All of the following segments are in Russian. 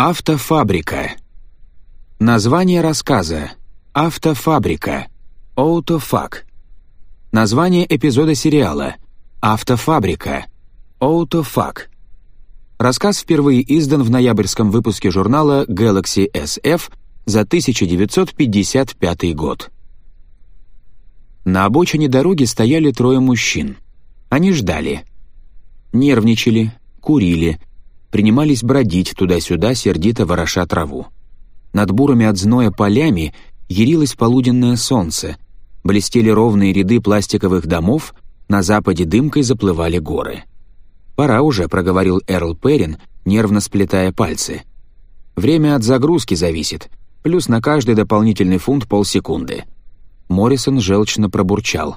Автофабрика. Название рассказа. Автофабрика. Оутофак. Название эпизода сериала. Автофабрика. Оутофак. Рассказ впервые издан в ноябрьском выпуске журнала Galaxy SF за 1955 год. На обочине дороги стояли трое мужчин. Они ждали. Нервничали, курили, принимались бродить туда-сюда, сердито вороша траву. Над бурами от зноя полями ярилось полуденное солнце, блестели ровные ряды пластиковых домов, на западе дымкой заплывали горы. «Пора уже», — проговорил Эрл Перрин, нервно сплетая пальцы. «Время от загрузки зависит, плюс на каждый дополнительный фунт полсекунды». Моррисон желчно пробурчал.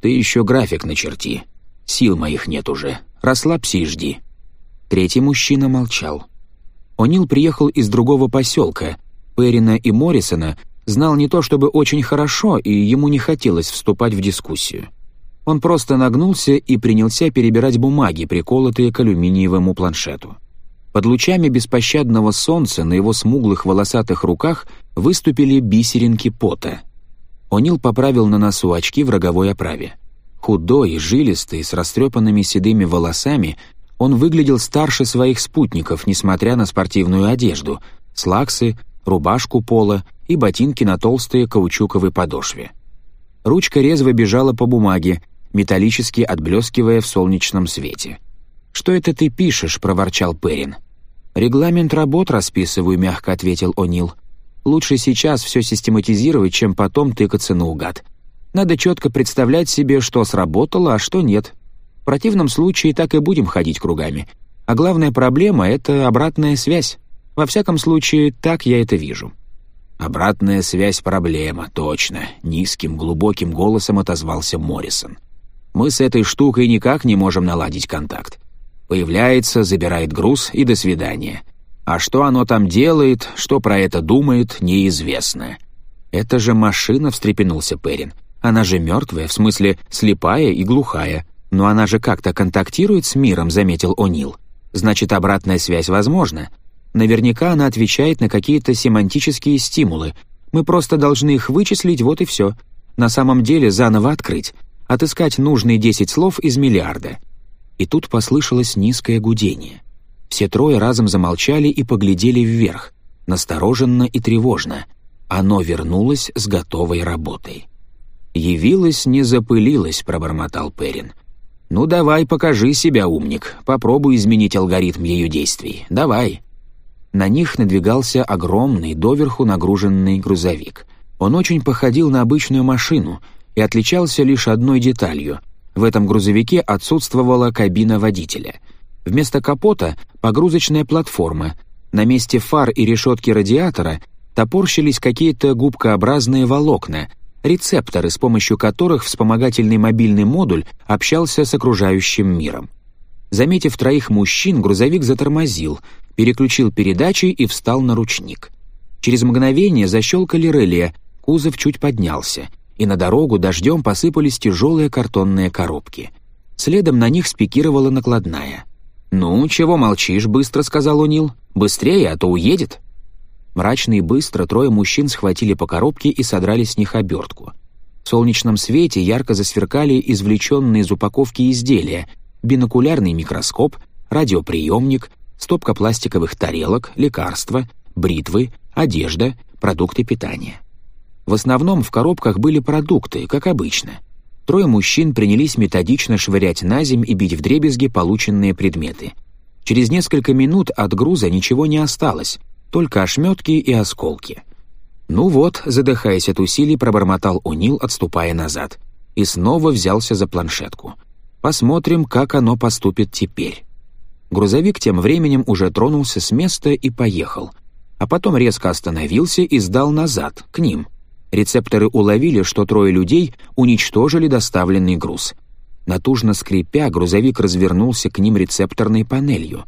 «Ты еще график начерти. Сил моих нет уже. Расслабься и жди». Третий мужчина молчал. О'Нил приехал из другого поселка. Перрина и Моррисона знал не то чтобы очень хорошо, и ему не хотелось вступать в дискуссию. Он просто нагнулся и принялся перебирать бумаги, приколотые к алюминиевому планшету. Под лучами беспощадного солнца на его смуглых волосатых руках выступили бисеринки пота. О'Нил поправил на носу очки в роговой оправе. Худой, жилистый, с растрепанными седыми волосами, он выглядел старше своих спутников, несмотря на спортивную одежду, слаксы, рубашку пола и ботинки на толстые каучуковой подошве. Ручка резво бежала по бумаге, металлически отблескивая в солнечном свете. «Что это ты пишешь?» — проворчал Перин. «Регламент работ расписываю», — мягко ответил О'Нил. «Лучше сейчас все систематизировать, чем потом тыкаться наугад. Надо четко представлять себе, что сработало, а что нет, противном случае так и будем ходить кругами. А главная проблема — это обратная связь. Во всяком случае, так я это вижу». «Обратная связь — проблема, точно», — низким, глубоким голосом отозвался Моррисон. «Мы с этой штукой никак не можем наладить контакт. Появляется, забирает груз и до свидания. А что оно там делает, что про это думает, неизвестно». «Это же машина», — встрепенулся Перин. «Она же мертвая, в смысле слепая и глухая. «Но она же как-то контактирует с миром», — заметил О'Нил. «Значит, обратная связь возможна. Наверняка она отвечает на какие-то семантические стимулы. Мы просто должны их вычислить, вот и все. На самом деле заново открыть, отыскать нужные 10 слов из миллиарда». И тут послышалось низкое гудение. Все трое разом замолчали и поглядели вверх, настороженно и тревожно. Оно вернулось с готовой работой. «Явилось, не запылилось», — пробормотал Перин. «Ну давай, покажи себя, умник. Попробуй изменить алгоритм ее действий. Давай». На них надвигался огромный, доверху нагруженный грузовик. Он очень походил на обычную машину и отличался лишь одной деталью. В этом грузовике отсутствовала кабина водителя. Вместо капота — погрузочная платформа. На месте фар и решетки радиатора топорщились какие-то губкообразные волокна, рецепторы, с помощью которых вспомогательный мобильный модуль общался с окружающим миром. Заметив троих мужчин, грузовик затормозил, переключил передачи и встал на ручник. Через мгновение защелкали реле, кузов чуть поднялся, и на дорогу дождем посыпались тяжелые картонные коробки. Следом на них спикировала накладная. «Ну, чего молчишь?» — быстро сказал Унил. «Быстрее, а то уедет!» Мрачно и быстро трое мужчин схватили по коробке и содрали с них обертку. В солнечном свете ярко засверкали извлеченные из упаковки изделия, бинокулярный микроскоп, радиоприемник, стопка пластиковых тарелок, лекарства, бритвы, одежда, продукты питания. В основном в коробках были продукты, как обычно. Трое мужчин принялись методично швырять на земь и бить вдребезги полученные предметы. Через несколько минут от груза ничего не осталось — только ошметки и осколки. «Ну вот», — задыхаясь от усилий, пробормотал Унил, отступая назад. И снова взялся за планшетку. «Посмотрим, как оно поступит теперь». Грузовик тем временем уже тронулся с места и поехал. А потом резко остановился и сдал назад, к ним. Рецепторы уловили, что трое людей уничтожили доставленный груз. Натужно скрипя, грузовик развернулся к ним рецепторной панелью.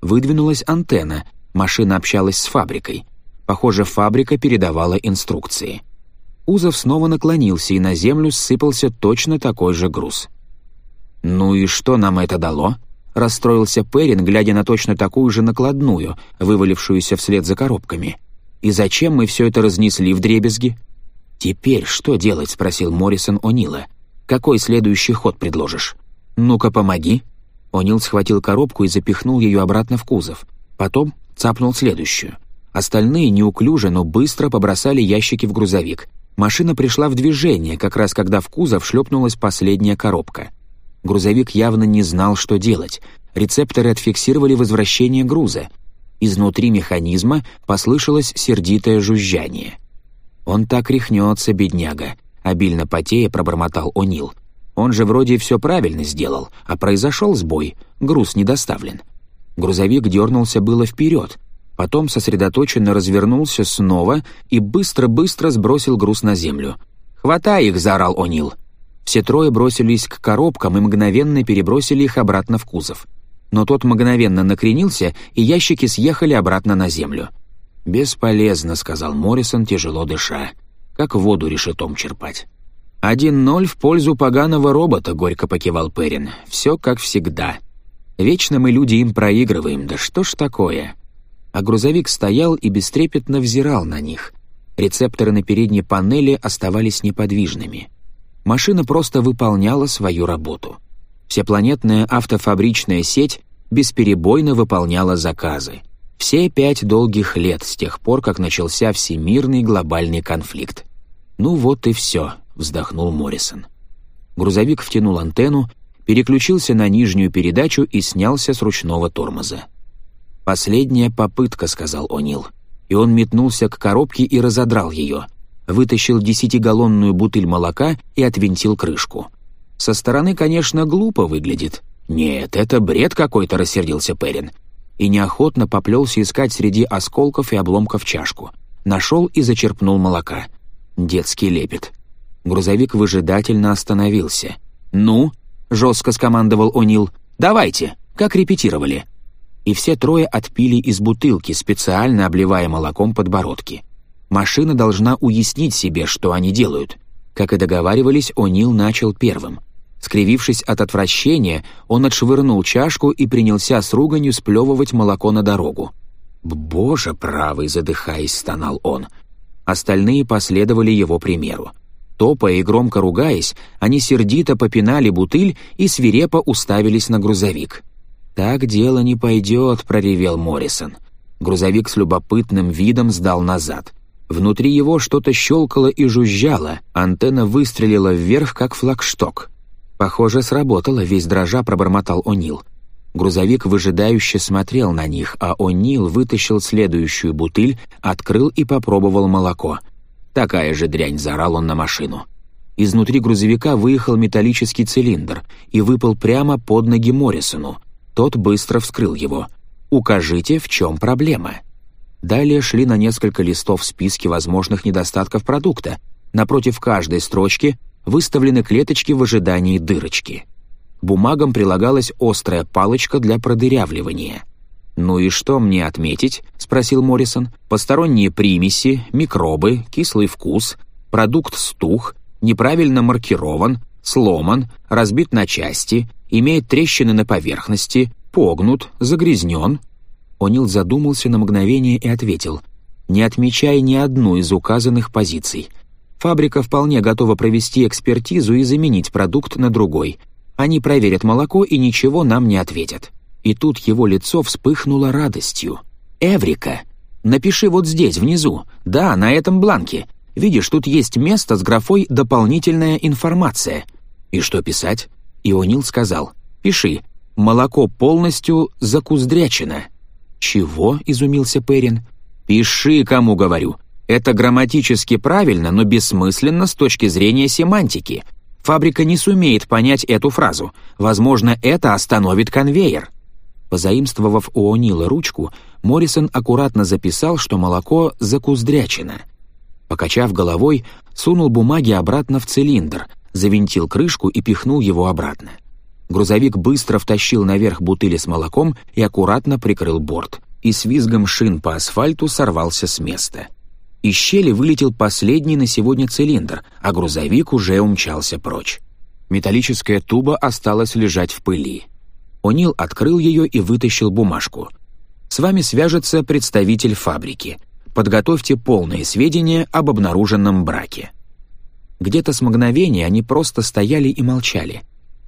Выдвинулась антенна — Машина общалась с фабрикой. Похоже, фабрика передавала инструкции. Кузов снова наклонился, и на землю сыпался точно такой же груз. «Ну и что нам это дало?» — расстроился Перин, глядя на точно такую же накладную, вывалившуюся вслед за коробками. «И зачем мы все это разнесли в дребезги?» «Теперь что делать?» — спросил Моррисон О'Нила. «Какой следующий ход предложишь?» «Ну-ка, помоги!» О'Нил схватил коробку и запихнул ее обратно в кузов. Потом цапнул следующую. Остальные неуклюже, но быстро побросали ящики в грузовик. Машина пришла в движение, как раз когда в кузов шлепнулась последняя коробка. Грузовик явно не знал, что делать. Рецепторы отфиксировали возвращение груза. Изнутри механизма послышалось сердитое жужжание. «Он так рехнется, бедняга», — обильно потея пробормотал О'Нил. «Он же вроде все правильно сделал, а произошел сбой, груз не доставлен». Грузовик дернулся было вперед, потом сосредоточенно развернулся снова и быстро-быстро сбросил груз на землю. «Хватай их!» — заорал О'Нил. Все трое бросились к коробкам и мгновенно перебросили их обратно в кузов. Но тот мгновенно накренился, и ящики съехали обратно на землю. «Бесполезно», — сказал Моррисон, тяжело дыша. «Как воду решетом черпать». «Один ноль в пользу поганого робота», — горько покивал Перин. «Все как всегда». Вечно мы люди им проигрываем, да что ж такое? А грузовик стоял и бестрепетно взирал на них. Рецепторы на передней панели оставались неподвижными. Машина просто выполняла свою работу. Всепланетная автофабричная сеть бесперебойно выполняла заказы. Все пять долгих лет с тех пор, как начался всемирный глобальный конфликт. «Ну вот и все», — вздохнул Моррисон. Грузовик втянул антенну, переключился на нижнюю передачу и снялся с ручного тормоза. «Последняя попытка», — сказал О'Нил. И он метнулся к коробке и разодрал ее, вытащил десятигаллонную бутыль молока и отвинтил крышку. Со стороны, конечно, глупо выглядит. «Нет, это бред какой-то», — рассердился Перин. И неохотно поплелся искать среди осколков и обломков чашку. Нашел и зачерпнул молока. Детский лепет. Грузовик выжидательно остановился. «Ну?» — жестко скомандовал О'Нил. «Давайте, как репетировали». И все трое отпили из бутылки, специально обливая молоком подбородки. Машина должна уяснить себе, что они делают. Как и договаривались, О'Нил начал первым. Скривившись от отвращения, он отшвырнул чашку и принялся с руганью сплевывать молоко на дорогу. «Боже правый!» — задыхаясь, стонал он. Остальные последовали его примеру. Топая и громко ругаясь, они сердито попинали бутыль и свирепо уставились на грузовик. «Так дело не пойдет», — проревел Моррисон. Грузовик с любопытным видом сдал назад. Внутри его что-то щелкало и жужжало, антенна выстрелила вверх, как флагшток. «Похоже, сработало», — весь дрожа пробормотал О'Нил. Грузовик выжидающе смотрел на них, а О'Нил вытащил следующую бутыль, открыл и попробовал молоко — «Такая же дрянь!» — заорал он на машину. Изнутри грузовика выехал металлический цилиндр и выпал прямо под ноги Моррисону. Тот быстро вскрыл его. «Укажите, в чем проблема?» Далее шли на несколько листов списки возможных недостатков продукта. Напротив каждой строчки выставлены клеточки в ожидании дырочки. Бумагам прилагалась острая палочка для продырявливания — «Ну и что мне отметить?» — спросил Моррисон. «Посторонние примеси, микробы, кислый вкус, продукт стух, неправильно маркирован, сломан, разбит на части, имеет трещины на поверхности, погнут, загрязнен». Онил задумался на мгновение и ответил. «Не отмечай ни одну из указанных позиций. Фабрика вполне готова провести экспертизу и заменить продукт на другой. Они проверят молоко и ничего нам не ответят» и тут его лицо вспыхнуло радостью. «Эврика! Напиши вот здесь, внизу. Да, на этом бланке. Видишь, тут есть место с графой «Дополнительная информация». И что писать?» И сказал. «Пиши. Молоко полностью закуздрячено». «Чего?» — изумился Перин. «Пиши, кому говорю. Это грамматически правильно, но бессмысленно с точки зрения семантики. Фабрика не сумеет понять эту фразу. Возможно, это остановит конвейер». Позаимствовав у О'Нила ручку, Моррисон аккуратно записал, что молоко закуздрячено. Покачав головой, сунул бумаги обратно в цилиндр, завинтил крышку и пихнул его обратно. Грузовик быстро втащил наверх бутыли с молоком и аккуратно прикрыл борт, и с визгом шин по асфальту сорвался с места. Из щели вылетел последний на сегодня цилиндр, а грузовик уже умчался прочь. Металлическая туба осталась лежать в пыли. Онил открыл ее и вытащил бумажку. «С вами свяжется представитель фабрики. Подготовьте полные сведения об обнаруженном браке». Где-то с мгновения они просто стояли и молчали.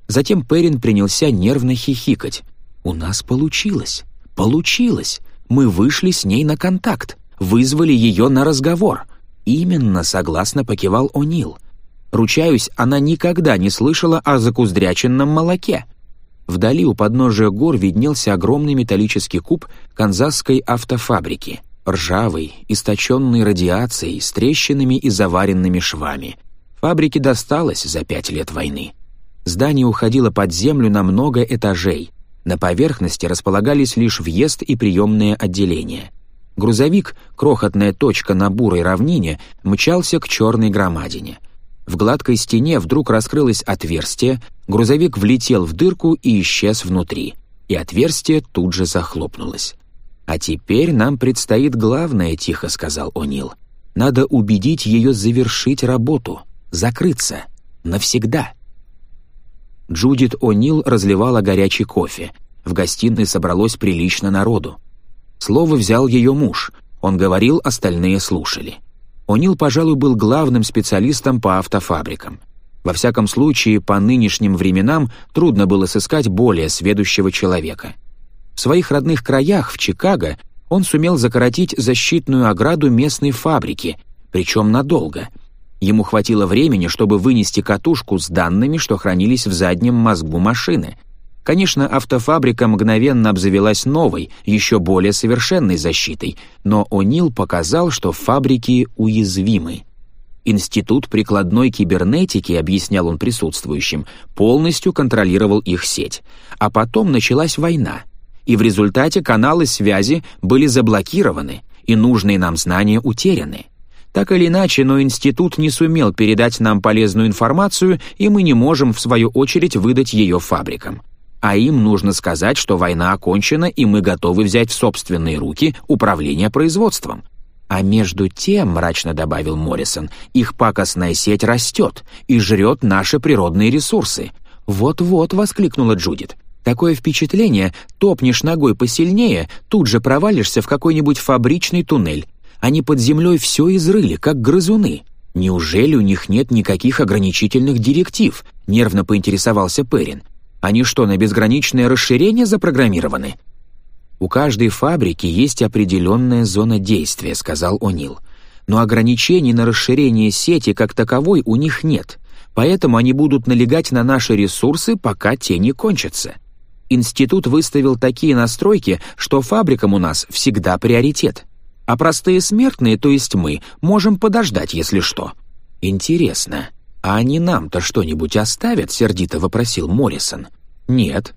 Затем Перин принялся нервно хихикать. «У нас получилось! Получилось! Мы вышли с ней на контакт, вызвали ее на разговор!» «Именно согласно покивал О'Нил. Ручаюсь, она никогда не слышала о закуздряченном молоке. Вдали у подножия гор виднелся огромный металлический куб канзасской автофабрики, ржавый, источенный радиацией, с трещинами и заваренными швами. Фабрике досталось за пять лет войны. Здание уходило под землю на много этажей. На поверхности располагались лишь въезд и приемное отделение. Грузовик, крохотная точка на бурой равнине, мчался к черной громадине — в гладкой стене вдруг раскрылось отверстие, грузовик влетел в дырку и исчез внутри, и отверстие тут же захлопнулось. «А теперь нам предстоит главное», — тихо сказал О'Нил. «Надо убедить ее завершить работу, закрыться, навсегда». Джудит О'Нил разливала горячий кофе. В гостиной собралось прилично народу. Слово взял ее муж. Он говорил, остальные слушали. О'Нил, пожалуй, был главным специалистом по автофабрикам — во всяком случае, по нынешним временам трудно было сыскать более сведущего человека. В своих родных краях, в Чикаго, он сумел закоротить защитную ограду местной фабрики, причем надолго. Ему хватило времени, чтобы вынести катушку с данными, что хранились в заднем мозгу машины. Конечно, автофабрика мгновенно обзавелась новой, еще более совершенной защитой, но О'Нил показал, что фабрики уязвимы. Институт прикладной кибернетики, объяснял он присутствующим, полностью контролировал их сеть. А потом началась война, и в результате каналы связи были заблокированы, и нужные нам знания утеряны. Так или иначе, но институт не сумел передать нам полезную информацию, и мы не можем, в свою очередь, выдать ее фабрикам. А им нужно сказать, что война окончена, и мы готовы взять в собственные руки управление производством. А между тем, мрачно добавил Моррисон, их пакостная сеть растет и жрет наши природные ресурсы. Вот-вот, воскликнула Джудит. Такое впечатление, топнешь ногой посильнее, тут же провалишься в какой-нибудь фабричный туннель. Они под землей все изрыли, как грызуны. Неужели у них нет никаких ограничительных директив? Нервно поинтересовался Перин. Они что, на безграничное расширение запрограммированы? «У каждой фабрики есть определенная зона действия», — сказал О'Нил. «Но ограничений на расширение сети как таковой у них нет, поэтому они будут налегать на наши ресурсы, пока те не кончатся. Институт выставил такие настройки, что фабрикам у нас всегда приоритет. А простые смертные, то есть мы, можем подождать, если что». «Интересно, а они нам-то что-нибудь оставят?» — сердито вопросил Моррисон. «Нет»,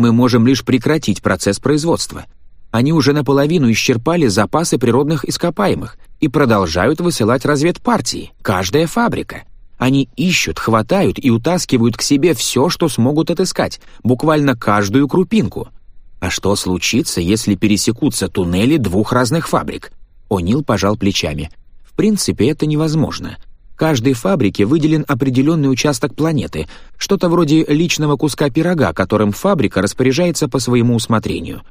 мы можем лишь прекратить процесс производства. Они уже наполовину исчерпали запасы природных ископаемых и продолжают высылать разведпартии, каждая фабрика. Они ищут, хватают и утаскивают к себе все, что смогут отыскать, буквально каждую крупинку. А что случится, если пересекутся туннели двух разных фабрик? О'Нил пожал плечами. В принципе, это невозможно — Каждой фабрике выделен определенный участок планеты, что-то вроде личного куска пирога, которым фабрика распоряжается по своему усмотрению.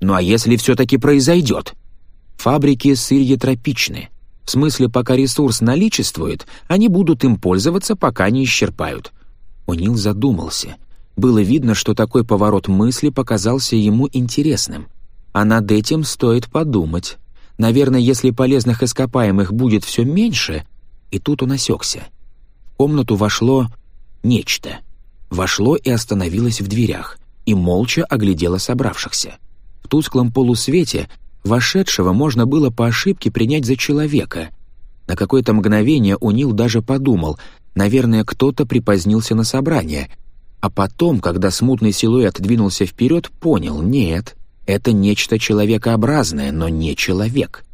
Ну а если все-таки произойдет? Фабрики сырье тропичны. В смысле, пока ресурс наличествует, они будут им пользоваться, пока не исчерпают. Онил задумался. Было видно, что такой поворот мысли показался ему интересным. А над этим стоит подумать. Наверное, если полезных ископаемых будет все меньше — и тут он осекся. В комнату вошло нечто. Вошло и остановилось в дверях, и молча оглядело собравшихся. В тусклом полусвете вошедшего можно было по ошибке принять за человека. На какое-то мгновение Унил даже подумал, наверное, кто-то припозднился на собрание. А потом, когда смутный силуэт двинулся вперед, понял — нет, это нечто человекообразное, но не человек.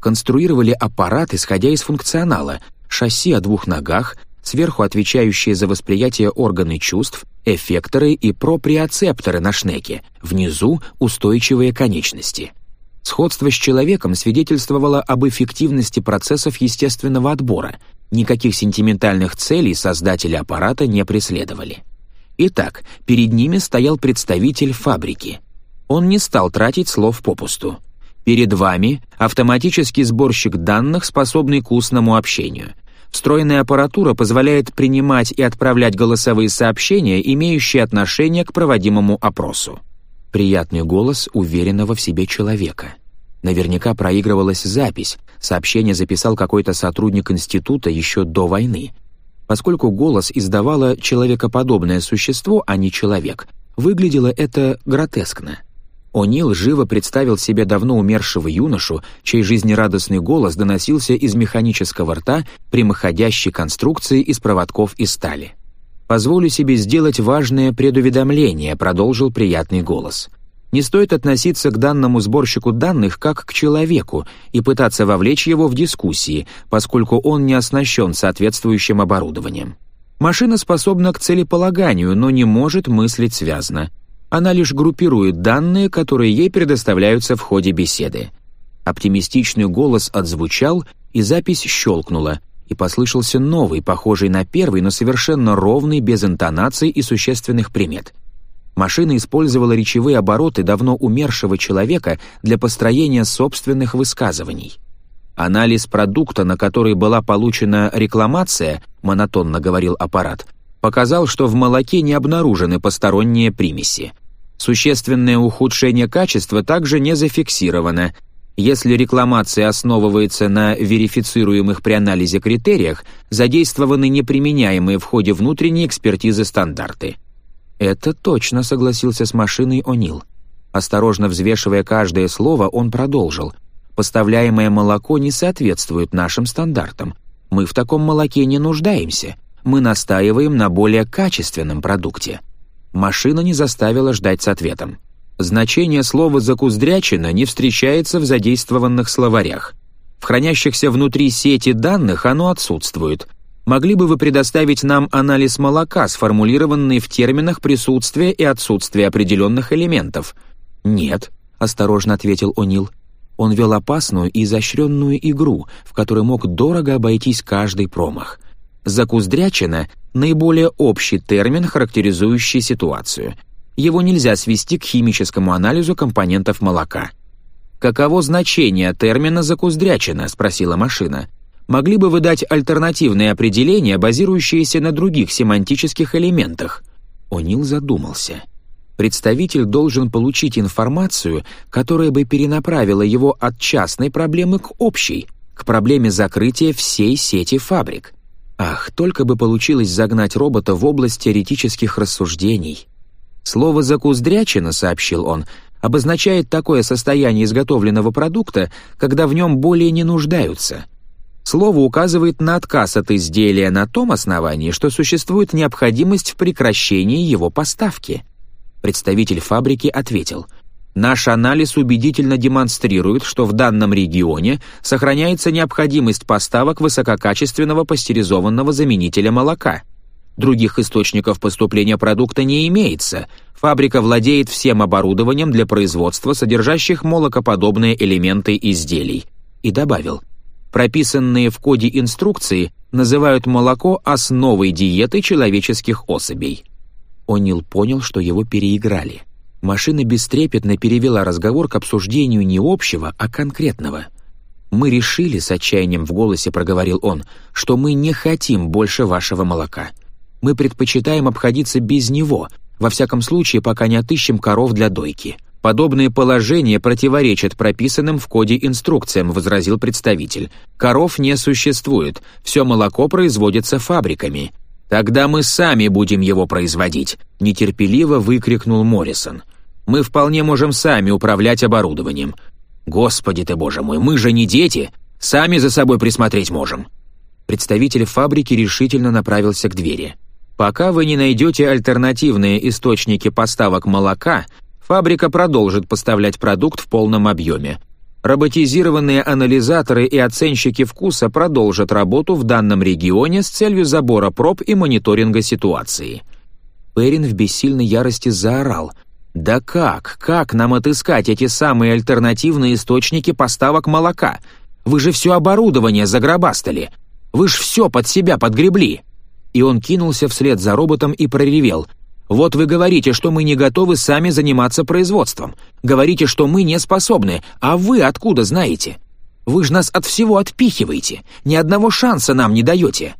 Конструировали аппарат, исходя из функционала — шасси о двух ногах, сверху отвечающие за восприятие органы чувств, эффекторы и проприоцепторы на шнеке, внизу — устойчивые конечности. Сходство с человеком свидетельствовало об эффективности процессов естественного отбора. Никаких сентиментальных целей создатели аппарата не преследовали. Итак, перед ними стоял представитель фабрики. Он не стал тратить слов попусту. Перед вами автоматический сборщик данных, способный к устному общению. Встроенная аппаратура позволяет принимать и отправлять голосовые сообщения, имеющие отношение к проводимому опросу. Приятный голос уверенного в себе человека. Наверняка проигрывалась запись, сообщение записал какой-то сотрудник института еще до войны. Поскольку голос издавало человекоподобное существо, а не человек, выглядело это гротескно — О'Нил живо представил себе давно умершего юношу, чей жизнерадостный голос доносился из механического рта прямоходящей конструкции из проводков и стали. «Позволю себе сделать важное предуведомление», — продолжил приятный голос. «Не стоит относиться к данному сборщику данных как к человеку и пытаться вовлечь его в дискуссии, поскольку он не оснащен соответствующим оборудованием. Машина способна к целеполаганию, но не может мыслить связно» она лишь группирует данные, которые ей предоставляются в ходе беседы. Оптимистичный голос отзвучал, и запись щелкнула, и послышался новый, похожий на первый, но совершенно ровный, без интонаций и существенных примет. Машина использовала речевые обороты давно умершего человека для построения собственных высказываний. «Анализ продукта, на который была получена рекламация», — монотонно говорил аппарат, — показал, что в молоке не обнаружены посторонние примеси. Существенное ухудшение качества также не зафиксировано. Если рекламация основывается на верифицируемых при анализе критериях, задействованы неприменяемые в ходе внутренней экспертизы стандарты. «Это точно», — согласился с машиной О'Нил. Осторожно взвешивая каждое слово, он продолжил. «Поставляемое молоко не соответствует нашим стандартам. Мы в таком молоке не нуждаемся. Мы настаиваем на более качественном продукте». Машина не заставила ждать с ответом. Значение слова «закуздрячина» не встречается в задействованных словарях. В хранящихся внутри сети данных оно отсутствует. Могли бы вы предоставить нам анализ молока, сформулированный в терминах присутствия и отсутствия определенных элементов? Нет, осторожно ответил О'Нил. Он вел опасную и изощренную игру, в которой мог дорого обойтись каждый промах — «закуздрячина» — наиболее общий термин, характеризующий ситуацию. Его нельзя свести к химическому анализу компонентов молока. «Каково значение термина «закуздрячина»?» — спросила машина. «Могли бы вы дать альтернативные определения, базирующиеся на других семантических элементах?» О'Нил задумался. Представитель должен получить информацию, которая бы перенаправила его от частной проблемы к общей, к проблеме закрытия всей сети фабрик — Ах, только бы получилось загнать робота в область теоретических рассуждений. Слово «закуздрячина», — сообщил он, — обозначает такое состояние изготовленного продукта, когда в нем более не нуждаются. Слово указывает на отказ от изделия на том основании, что существует необходимость в прекращении его поставки. Представитель фабрики ответил — Наш анализ убедительно демонстрирует, что в данном регионе сохраняется необходимость поставок высококачественного пастеризованного заменителя молока. Других источников поступления продукта не имеется. Фабрика владеет всем оборудованием для производства содержащих молокоподобные элементы изделий. И добавил, прописанные в коде инструкции называют молоко основой диеты человеческих особей. О'Нил понял, что его переиграли. Машина бестрепетно перевела разговор к обсуждению не общего, а конкретного. «Мы решили, с отчаянием в голосе проговорил он, что мы не хотим больше вашего молока. Мы предпочитаем обходиться без него, во всяком случае, пока не отыщем коров для дойки». Подобные положения противоречат прописанным в коде инструкциям», — возразил представитель. «Коров не существует, все молоко производится фабриками. «Тогда мы сами будем его производить», — нетерпеливо выкрикнул Моррисон. «Мы вполне можем сами управлять оборудованием. Господи ты, боже мой, мы же не дети, сами за собой присмотреть можем». Представитель фабрики решительно направился к двери. «Пока вы не найдете альтернативные источники поставок молока, фабрика продолжит поставлять продукт в полном объеме», Роботизированные анализаторы и оценщики вкуса продолжат работу в данном регионе с целью забора проб и мониторинга ситуации. Перин в бессильной ярости заорал. «Да как? Как нам отыскать эти самые альтернативные источники поставок молока? Вы же все оборудование загробастали! Вы ж все под себя подгребли!» И он кинулся вслед за роботом и проревел — вот вы говорите, что мы не готовы сами заниматься производством. Говорите, что мы не способны. А вы откуда знаете? Вы же нас от всего отпихиваете. Ни одного шанса нам не даете».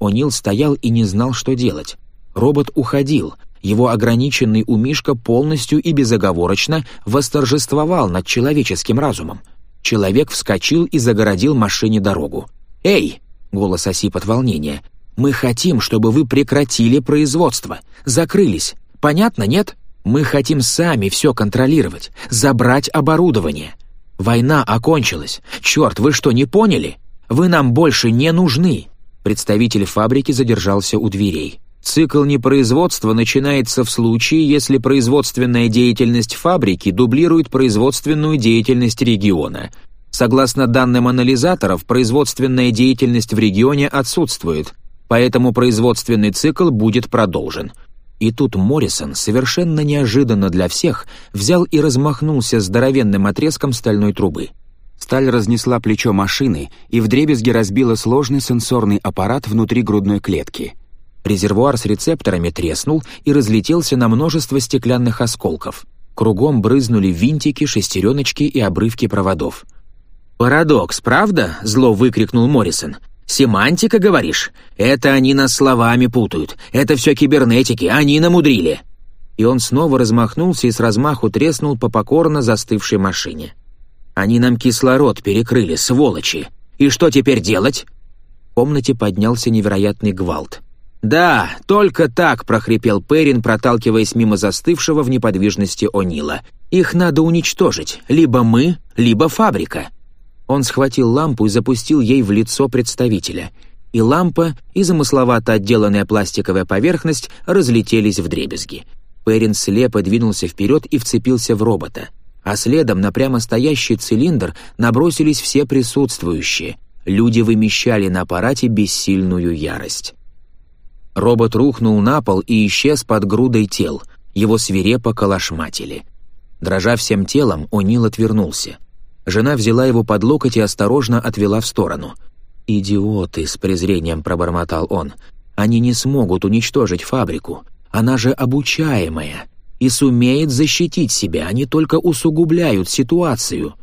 О'Нил стоял и не знал, что делать. Робот уходил. Его ограниченный умишка полностью и безоговорочно восторжествовал над человеческим разумом. Человек вскочил и загородил машине дорогу. «Эй!» — голос осип от волнения. Мы хотим, чтобы вы прекратили производство, закрылись. Понятно, нет? Мы хотим сами все контролировать, забрать оборудование. Война окончилась. Черт, вы что, не поняли? Вы нам больше не нужны. Представитель фабрики задержался у дверей. Цикл непроизводства начинается в случае, если производственная деятельность фабрики дублирует производственную деятельность региона. Согласно данным анализаторов, производственная деятельность в регионе отсутствует, поэтому производственный цикл будет продолжен. И тут Моррисон совершенно неожиданно для всех взял и размахнулся здоровенным отрезком стальной трубы. Сталь разнесла плечо машины и вдребезги разбила сложный сенсорный аппарат внутри грудной клетки. Резервуар с рецепторами треснул и разлетелся на множество стеклянных осколков. Кругом брызнули винтики, шестереночки и обрывки проводов. «Парадокс, правда?» — зло выкрикнул Моррисон — Семантика, говоришь? Это они нас словами путают. Это все кибернетики, они намудрили». И он снова размахнулся и с размаху треснул по покорно застывшей машине. «Они нам кислород перекрыли, сволочи! И что теперь делать?» В комнате поднялся невероятный гвалт. «Да, только так!» — прохрипел Перин, проталкиваясь мимо застывшего в неподвижности Онила. «Их надо уничтожить. Либо мы, либо фабрика. Он схватил лампу и запустил ей в лицо представителя. И лампа, и замысловато отделанная пластиковая поверхность разлетелись в дребезги. Перин слепо двинулся вперед и вцепился в робота. А следом на прямо стоящий цилиндр набросились все присутствующие. Люди вымещали на аппарате бессильную ярость. Робот рухнул на пол и исчез под грудой тел. Его свирепо колошматили. Дрожа всем телом, О'Нил отвернулся. Жена взяла его под локоть и осторожно отвела в сторону. «Идиоты!» — с презрением пробормотал он. «Они не смогут уничтожить фабрику. Она же обучаемая и сумеет защитить себя. Они только усугубляют ситуацию».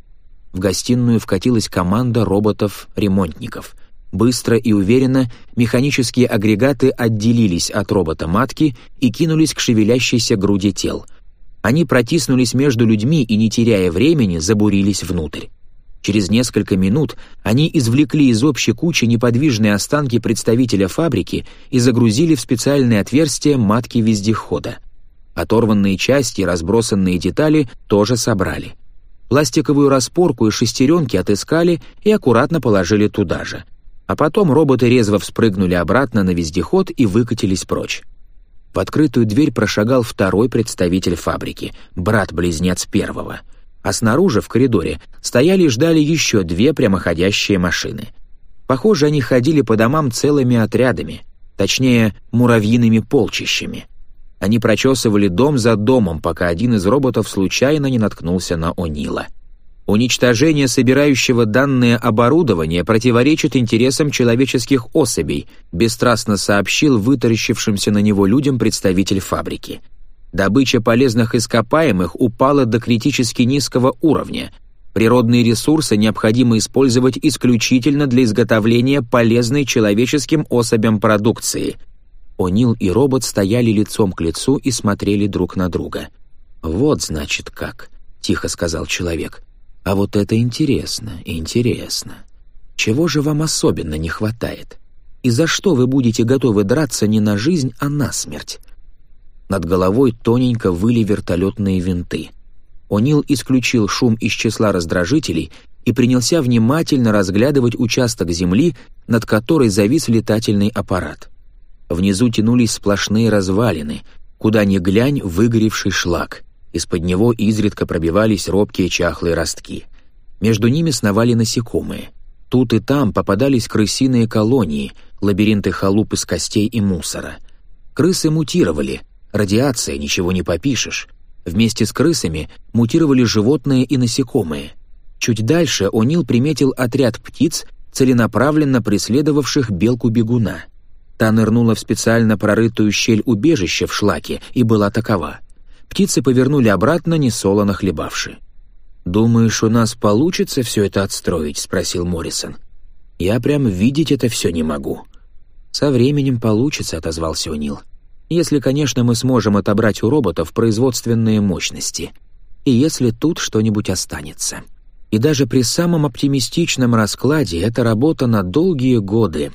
В гостиную вкатилась команда роботов-ремонтников. Быстро и уверенно механические агрегаты отделились от робота-матки и кинулись к шевелящейся груди тел. Они протиснулись между людьми и, не теряя времени, забурились внутрь. Через несколько минут они извлекли из общей кучи неподвижные останки представителя фабрики и загрузили в специальное отверстие матки вездехода. Оторванные части и разбросанные детали тоже собрали. Пластиковую распорку и шестеренки отыскали и аккуратно положили туда же. А потом роботы резво вспрыгнули обратно на вездеход и выкатились прочь. В открытую дверь прошагал второй представитель фабрики, брат-близнец первого. А снаружи, в коридоре, стояли и ждали еще две прямоходящие машины. Похоже, они ходили по домам целыми отрядами, точнее, муравьиными полчищами. Они прочесывали дом за домом, пока один из роботов случайно не наткнулся на О'Нила — Уничтожение собирающего данные оборудования противоречит интересам человеческих особей, бесстрастно сообщил вытаращившимся на него людям представитель фабрики. Добыча полезных ископаемых упала до критически низкого уровня. Природные ресурсы необходимо использовать исключительно для изготовления полезной человеческим особям продукции. Онил и робот стояли лицом к лицу и смотрели друг на друга. «Вот, значит, как», — тихо сказал человек. — а вот это интересно, интересно. Чего же вам особенно не хватает? И за что вы будете готовы драться не на жизнь, а на смерть? Над головой тоненько выли вертолетные винты. О'Нил исключил шум из числа раздражителей и принялся внимательно разглядывать участок земли, над которой завис летательный аппарат. Внизу тянулись сплошные развалины, куда ни глянь выгоревший шлак — из-под него изредка пробивались робкие чахлые ростки. Между ними сновали насекомые. Тут и там попадались крысиные колонии, лабиринты халуп из костей и мусора. Крысы мутировали, радиация, ничего не попишешь. Вместе с крысами мутировали животные и насекомые. Чуть дальше О'Нил приметил отряд птиц, целенаправленно преследовавших белку-бегуна. Та нырнула в специально прорытую щель убежища в шлаке и была такова — птицы повернули обратно, несолоно хлебавши. «Думаешь, у нас получится все это отстроить?» — спросил Моррисон. «Я прям видеть это все не могу». «Со временем получится», — отозвался Унил. «Если, конечно, мы сможем отобрать у роботов производственные мощности. И если тут что-нибудь останется. И даже при самом оптимистичном раскладе это работа на долгие годы.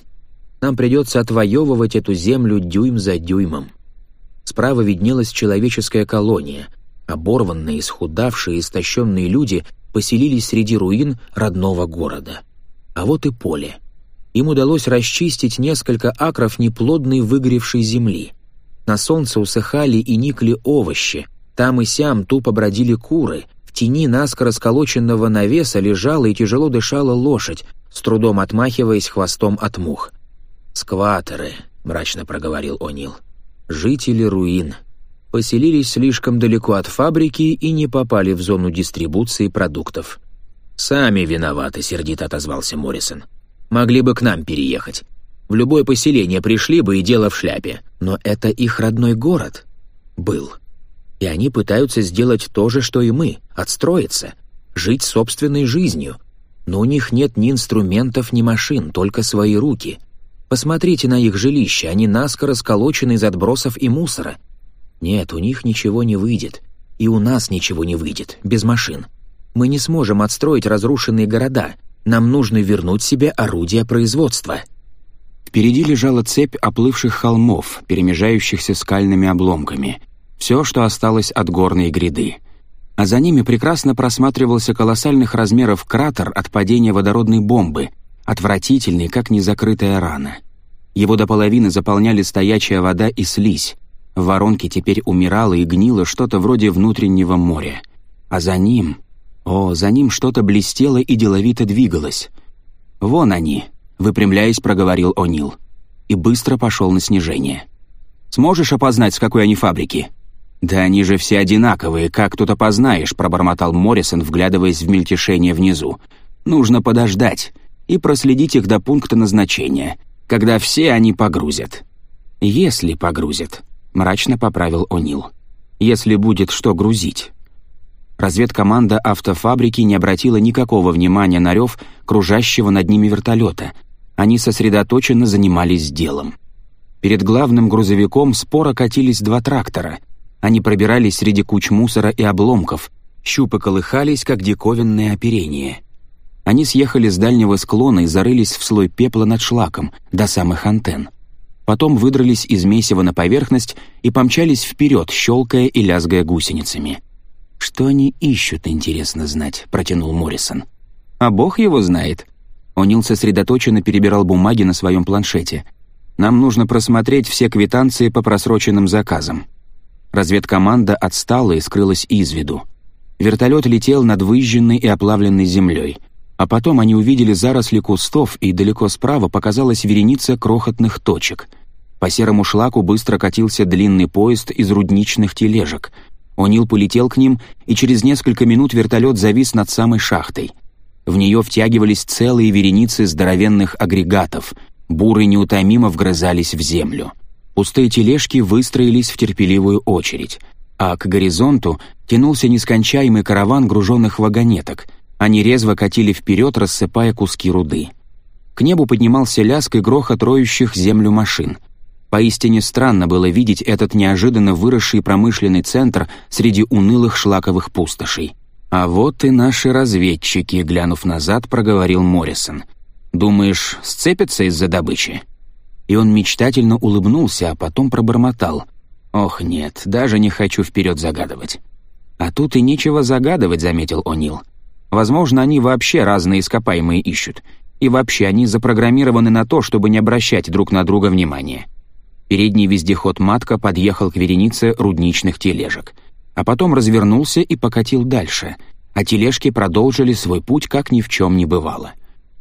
Нам придется отвоевывать эту землю дюйм за дюймом. Справа виднелась человеческая колония. Оборванные, исхудавшие, истощенные люди поселились среди руин родного города. А вот и поле. Им удалось расчистить несколько акров неплодной выгоревшей земли. На солнце усыхали и никли овощи. Там и сям тупо бродили куры. В тени наскоро сколоченного навеса лежала и тяжело дышала лошадь, с трудом отмахиваясь хвостом от мух. Скватеры, — мрачно проговорил О'Нил жители руин. Поселились слишком далеко от фабрики и не попали в зону дистрибуции продуктов. «Сами виноваты», — сердито отозвался Моррисон. «Могли бы к нам переехать. В любое поселение пришли бы и дело в шляпе. Но это их родной город. Был. И они пытаются сделать то же, что и мы — отстроиться, жить собственной жизнью. Но у них нет ни инструментов, ни машин, только свои руки. Посмотрите на их жилища, они наскоро сколочены из отбросов и мусора. Нет, у них ничего не выйдет. И у нас ничего не выйдет, без машин. Мы не сможем отстроить разрушенные города. Нам нужно вернуть себе орудия производства». Впереди лежала цепь оплывших холмов, перемежающихся скальными обломками. Все, что осталось от горной гряды. А за ними прекрасно просматривался колоссальных размеров кратер от падения водородной бомбы — отвратительный, как незакрытая рана. Его до половины заполняли стоячая вода и слизь. В воронке теперь умирало и гнило что-то вроде внутреннего моря. А за ним... О, за ним что-то блестело и деловито двигалось. «Вон они», — выпрямляясь, проговорил О'Нил. И быстро пошел на снижение. «Сможешь опознать, с какой они фабрики?» «Да они же все одинаковые, как тут опознаешь», — пробормотал Моррисон, вглядываясь в мельтешение внизу. «Нужно подождать» и проследить их до пункта назначения, когда все они погрузят. «Если погрузят», — мрачно поправил О'Нил. «Если будет что грузить». Разведкоманда автофабрики не обратила никакого внимания на рев кружащего над ними вертолета. Они сосредоточенно занимались делом. Перед главным грузовиком споро катились два трактора. Они пробирались среди куч мусора и обломков. Щупы колыхались, как диковинное оперение — они съехали с дальнего склона и зарылись в слой пепла над шлаком, до самых антенн. Потом выдрались из месива на поверхность и помчались вперед, щелкая и лязгая гусеницами. «Что они ищут, интересно знать», — протянул Моррисон. «А бог его знает». Онил сосредоточенно перебирал бумаги на своем планшете. «Нам нужно просмотреть все квитанции по просроченным заказам». Разведкоманда отстала и скрылась из виду. Вертолет летел над выжженной и оплавленной землей — а потом они увидели заросли кустов, и далеко справа показалась вереница крохотных точек. По серому шлаку быстро катился длинный поезд из рудничных тележек. Онил полетел к ним, и через несколько минут вертолет завис над самой шахтой. В нее втягивались целые вереницы здоровенных агрегатов. Буры неутомимо вгрызались в землю. Пустые тележки выстроились в терпеливую очередь. А к горизонту тянулся нескончаемый караван груженных вагонеток — они резво катили вперед, рассыпая куски руды. К небу поднимался лязг и грохот роющих землю машин. Поистине странно было видеть этот неожиданно выросший промышленный центр среди унылых шлаковых пустошей. «А вот и наши разведчики», — глянув назад, проговорил Моррисон. «Думаешь, сцепятся из-за добычи?» И он мечтательно улыбнулся, а потом пробормотал. «Ох, нет, даже не хочу вперед загадывать». «А тут и нечего загадывать», — заметил О'Нил. Возможно, они вообще разные ископаемые ищут. И вообще они запрограммированы на то, чтобы не обращать друг на друга внимания. Передний вездеход «Матка» подъехал к веренице рудничных тележек. А потом развернулся и покатил дальше. А тележки продолжили свой путь, как ни в чем не бывало.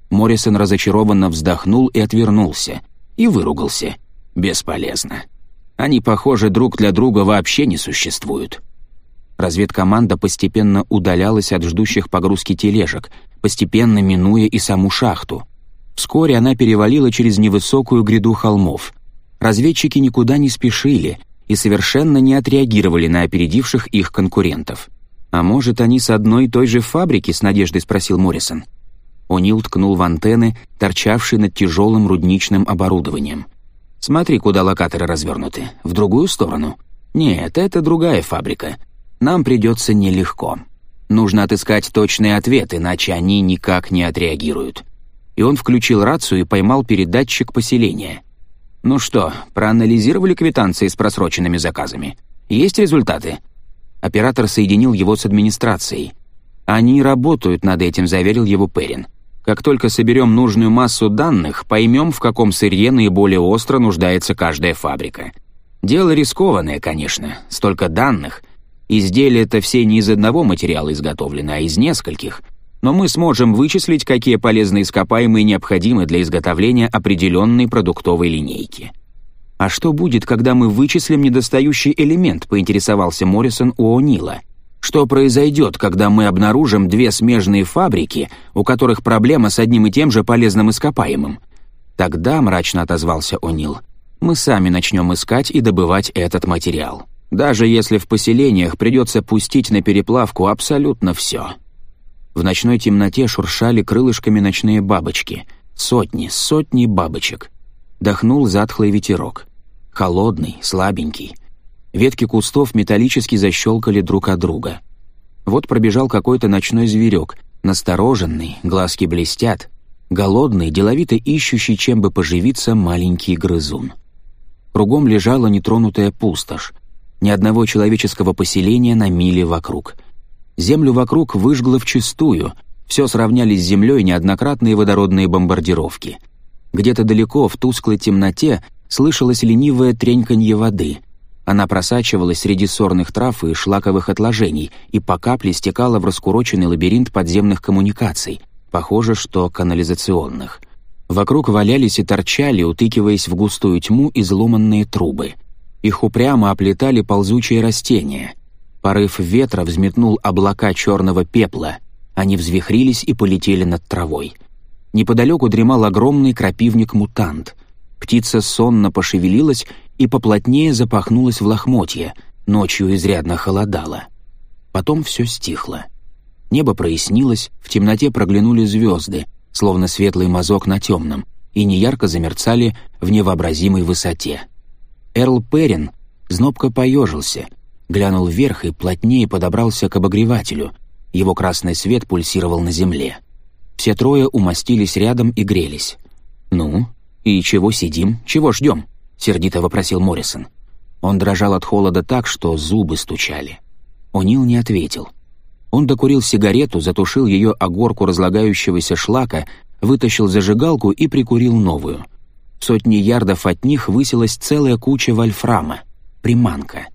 Моррисон разочарованно вздохнул и отвернулся. И выругался. Бесполезно. Они, похоже, друг для друга вообще не существуют разведкоманда постепенно удалялась от ждущих погрузки тележек, постепенно минуя и саму шахту. Вскоре она перевалила через невысокую гряду холмов. Разведчики никуда не спешили и совершенно не отреагировали на опередивших их конкурентов. «А может, они с одной и той же фабрики?» — с надеждой спросил Моррисон. О'Нил ткнул в антенны, торчавшие над тяжелым рудничным оборудованием. «Смотри, куда локаторы развернуты. В другую сторону?» «Нет, это другая фабрика нам придется нелегко. Нужно отыскать точные ответы, иначе они никак не отреагируют. И он включил рацию и поймал передатчик поселения. Ну что, проанализировали квитанции с просроченными заказами? Есть результаты? Оператор соединил его с администрацией. Они работают над этим, заверил его Перин. Как только соберем нужную массу данных, поймем, в каком сырье наиболее остро нуждается каждая фабрика. Дело рискованное, конечно, столько данных — Изделия-то все не из одного материала изготовлены, а из нескольких. Но мы сможем вычислить, какие полезные ископаемые необходимы для изготовления определенной продуктовой линейки. «А что будет, когда мы вычислим недостающий элемент?» — поинтересовался Моррисон у О'Нила. «Что произойдет, когда мы обнаружим две смежные фабрики, у которых проблема с одним и тем же полезным ископаемым?» «Тогда», — мрачно отозвался О'Нил, — «мы сами начнем искать и добывать этот материал». Даже если в поселениях придется пустить на переплавку абсолютно все. В ночной темноте шуршали крылышками ночные бабочки. Сотни, сотни бабочек. Дохнул затхлый ветерок. Холодный, слабенький. Ветки кустов металлически защелкали друг от друга. Вот пробежал какой-то ночной зверек, настороженный, глазки блестят, голодный, деловито ищущий, чем бы поживиться маленький грызун. Кругом лежала нетронутая пустошь, ни одного человеческого поселения на миле вокруг. Землю вокруг выжгло вчистую, все сравняли с землей неоднократные водородные бомбардировки. Где-то далеко, в тусклой темноте, слышалось ленивое треньканье воды. Она просачивалась среди сорных трав и шлаковых отложений и по капле стекала в раскуроченный лабиринт подземных коммуникаций, похоже, что канализационных. Вокруг валялись и торчали, утыкиваясь в густую тьму, изломанные трубы — их упрямо оплетали ползучие растения. Порыв ветра взметнул облака черного пепла. Они взвихрились и полетели над травой. Неподалеку дремал огромный крапивник-мутант. Птица сонно пошевелилась и поплотнее запахнулась в лохмотье, ночью изрядно холодало. Потом все стихло. Небо прояснилось, в темноте проглянули звезды, словно светлый мазок на темном, и неярко замерцали в невообразимой высоте. Эрл Перин знобко поежился, глянул вверх и плотнее подобрался к обогревателю. Его красный свет пульсировал на земле. Все трое умостились рядом и грелись. «Ну, и чего сидим, чего ждем?» — сердито вопросил Моррисон. Он дрожал от холода так, что зубы стучали. Онил не ответил. Он докурил сигарету, затушил ее о горку разлагающегося шлака, вытащил зажигалку и прикурил новую — сотни ярдов от них высилась целая куча вольфрама, приманка.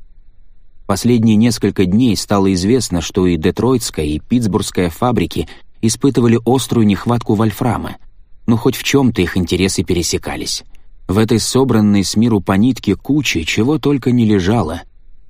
Последние несколько дней стало известно, что и Детройтская, и Питтсбургская фабрики испытывали острую нехватку вольфрама, но хоть в чем-то их интересы пересекались. В этой собранной с миру по нитке куче чего только не лежало.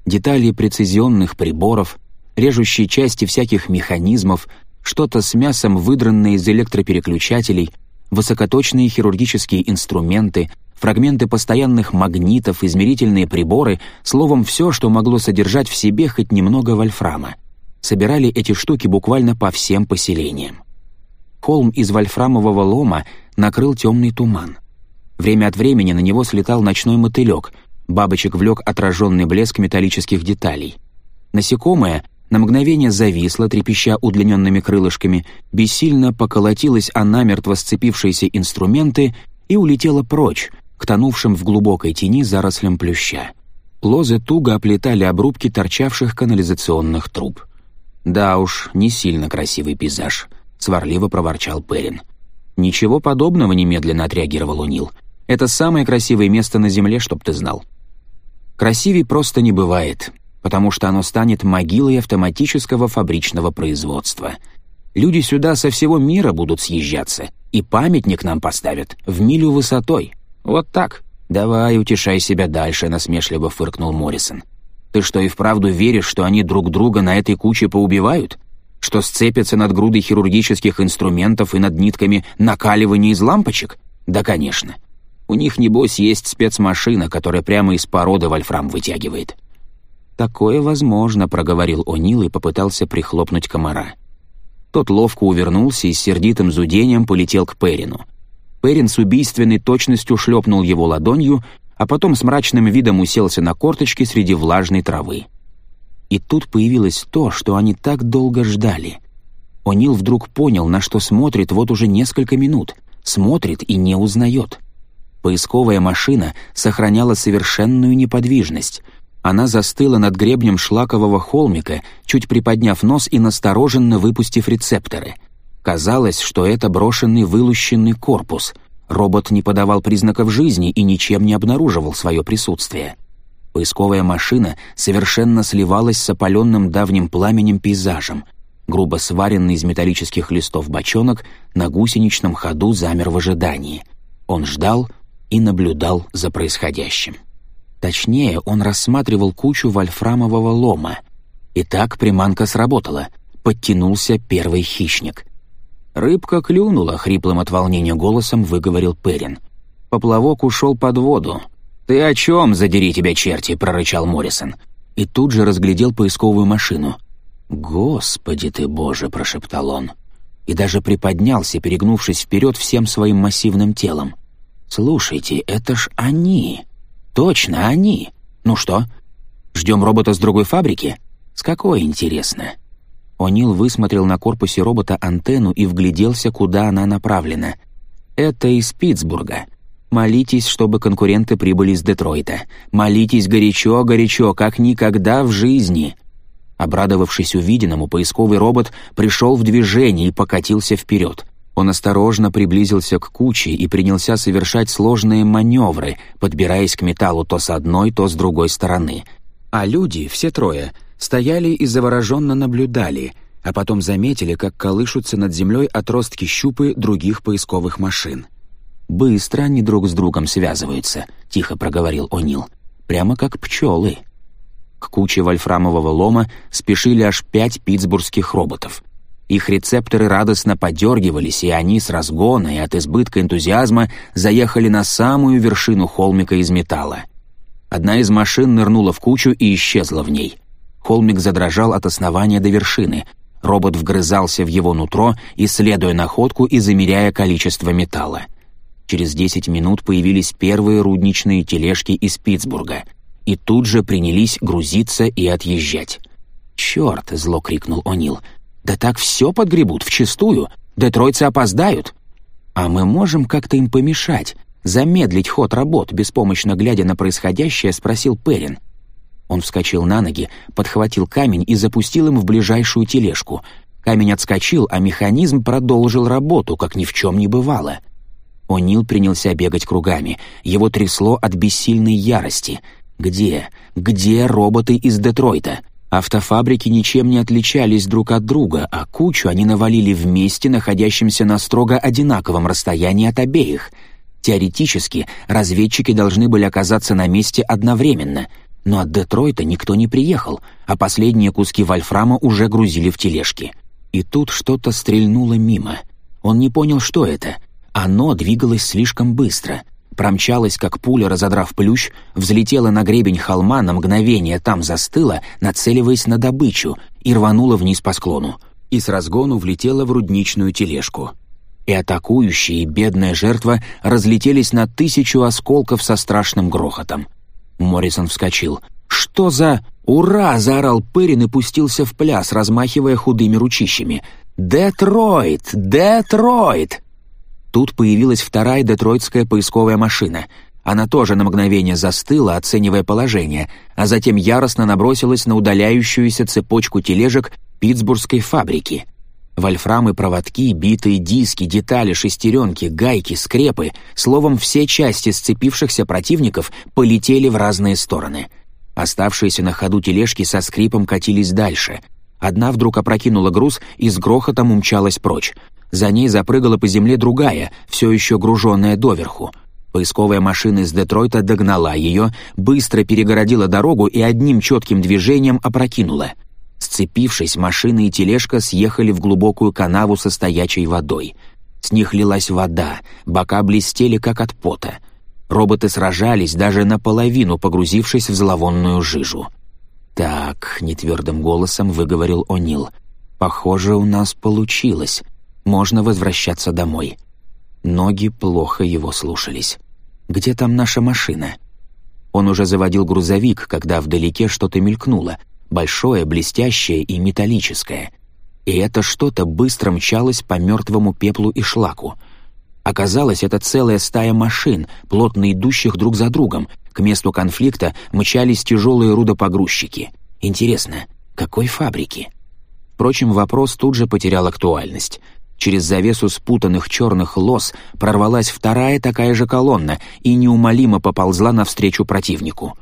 Детали прецизионных приборов, режущие части всяких механизмов, что-то с мясом, выдранное из электропереключателей — высокоточные хирургические инструменты, фрагменты постоянных магнитов, измерительные приборы, словом, все, что могло содержать в себе хоть немного вольфрама. Собирали эти штуки буквально по всем поселениям. Холм из вольфрамового лома накрыл темный туман. Время от времени на него слетал ночной мотылек, бабочек влек отраженный блеск металлических деталей. Насекомое, на мгновение зависла, трепеща удлиненными крылышками, бессильно поколотилась о намертво сцепившиеся инструменты и улетела прочь, к тонувшим в глубокой тени зарослям плюща. Лозы туго оплетали обрубки торчавших канализационных труб. «Да уж, не сильно красивый пейзаж», — сварливо проворчал Перин. «Ничего подобного немедленно отреагировал Унил. Это самое красивое место на Земле, чтоб ты знал». «Красивей просто не бывает», потому что оно станет могилой автоматического фабричного производства. Люди сюда со всего мира будут съезжаться, и памятник нам поставят в милю высотой. Вот так. Давай, утешай себя дальше, насмешливо фыркнул Моррисон. Ты что, и вправду веришь, что они друг друга на этой куче поубивают? Что сцепятся над грудой хирургических инструментов и над нитками накаливания из лампочек? Да, конечно. У них, небось, есть спецмашина, которая прямо из породы вольфрам вытягивает. «Такое возможно», — проговорил О'Нил и попытался прихлопнуть комара. Тот ловко увернулся и с сердитым зудением полетел к Перину. Перин с убийственной точностью шлепнул его ладонью, а потом с мрачным видом уселся на корточки среди влажной травы. И тут появилось то, что они так долго ждали. О'Нил вдруг понял, на что смотрит вот уже несколько минут. Смотрит и не узнает. Поисковая машина сохраняла совершенную неподвижность — она застыла над гребнем шлакового холмика, чуть приподняв нос и настороженно выпустив рецепторы. Казалось, что это брошенный вылущенный корпус. Робот не подавал признаков жизни и ничем не обнаруживал свое присутствие. Поисковая машина совершенно сливалась с опаленным давним пламенем пейзажем. Грубо сваренный из металлических листов бочонок на гусеничном ходу замер в ожидании. Он ждал и наблюдал за происходящим. Точнее, он рассматривал кучу вольфрамового лома. И так приманка сработала. Подтянулся первый хищник. «Рыбка клюнула», — хриплым от волнения голосом выговорил Перин. «Поплавок ушел под воду». «Ты о чем, задери тебя, черти?» — прорычал Моррисон. И тут же разглядел поисковую машину. «Господи ты боже!» — прошептал он. И даже приподнялся, перегнувшись вперед всем своим массивным телом. «Слушайте, это ж они!» Точно, они. Ну что? Ждем робота с другой фабрики? С какой, интересно? О'Нил высмотрел на корпусе робота антенну и вгляделся, куда она направлена. Это из Питтсбурга. Молитесь, чтобы конкуренты прибыли из Детройта. Молитесь горячо, горячо, как никогда в жизни. Обрадовавшись увиденному, поисковый робот пришел в движение и покатился вперед — он осторожно приблизился к куче и принялся совершать сложные маневры, подбираясь к металлу то с одной, то с другой стороны. А люди, все трое, стояли и завороженно наблюдали, а потом заметили, как колышутся над землей отростки щупы других поисковых машин. «Быстро они друг с другом связываются», — тихо проговорил О'Нил. «Прямо как пчелы». К куче вольфрамового лома спешили аж пять питсбургских роботов. Их рецепторы радостно подергивались, и они с разгона и от избытка энтузиазма заехали на самую вершину холмика из металла. Одна из машин нырнула в кучу и исчезла в ней. Холмик задрожал от основания до вершины. Робот вгрызался в его нутро, исследуя находку и замеряя количество металла. Через 10 минут появились первые рудничные тележки из Питтсбурга. И тут же принялись грузиться и отъезжать. «Черт!» — зло крикнул О'Нил — да так все подгребут вчистую, детройцы опоздают. А мы можем как-то им помешать, замедлить ход работ, беспомощно глядя на происходящее, спросил Перин. Он вскочил на ноги, подхватил камень и запустил им в ближайшую тележку. Камень отскочил, а механизм продолжил работу, как ни в чем не бывало. О'Нил принялся бегать кругами. Его трясло от бессильной ярости. «Где? Где роботы из Детройта?» Автофабрики ничем не отличались друг от друга, а кучу они навалили вместе, находящимся на строго одинаковом расстоянии от обеих. Теоретически, разведчики должны были оказаться на месте одновременно, но от Детройта никто не приехал, а последние куски вольфрама уже грузили в тележки. И тут что-то стрельнуло мимо. Он не понял, что это. Оно двигалось слишком быстро. Промчалась, как пуля, разодрав плющ, взлетела на гребень холма, на мгновение там застыла, нацеливаясь на добычу, и рванула вниз по склону. И с разгону влетела в рудничную тележку. И атакующие, и бедная жертва разлетелись на тысячу осколков со страшным грохотом. Моррисон вскочил. «Что за...» «Ура!» — заорал Пырин и пустился в пляс, размахивая худыми ручищами. «Детройт! Детройт!» Тут появилась вторая детройтская поисковая машина. Она тоже на мгновение застыла, оценивая положение, а затем яростно набросилась на удаляющуюся цепочку тележек питтсбургской фабрики. Вольфрамы, проводки, битые диски, детали, шестеренки, гайки, скрепы, словом, все части сцепившихся противников полетели в разные стороны. Оставшиеся на ходу тележки со скрипом катились дальше — Одна вдруг опрокинула груз и с грохотом умчалась прочь. За ней запрыгала по земле другая, все еще груженная доверху. Поисковая машина из Детройта догнала ее, быстро перегородила дорогу и одним четким движением опрокинула. Сцепившись, машина и тележка съехали в глубокую канаву со стоячей водой. С них лилась вода, бока блестели, как от пота. Роботы сражались, даже наполовину погрузившись в зловонную жижу. «Так», — нетвердым голосом выговорил О'Нил, — «похоже, у нас получилось. Можно возвращаться домой». Ноги плохо его слушались. «Где там наша машина?» Он уже заводил грузовик, когда вдалеке что-то мелькнуло, большое, блестящее и металлическое. И это что-то быстро мчалось по мертвому пеплу и шлаку — Оказалось, это целая стая машин, плотно идущих друг за другом. К месту конфликта мчались тяжелые рудопогрузчики. Интересно, какой фабрики? Впрочем, вопрос тут же потерял актуальность. Через завесу спутанных черных лос прорвалась вторая такая же колонна и неумолимо поползла навстречу противнику.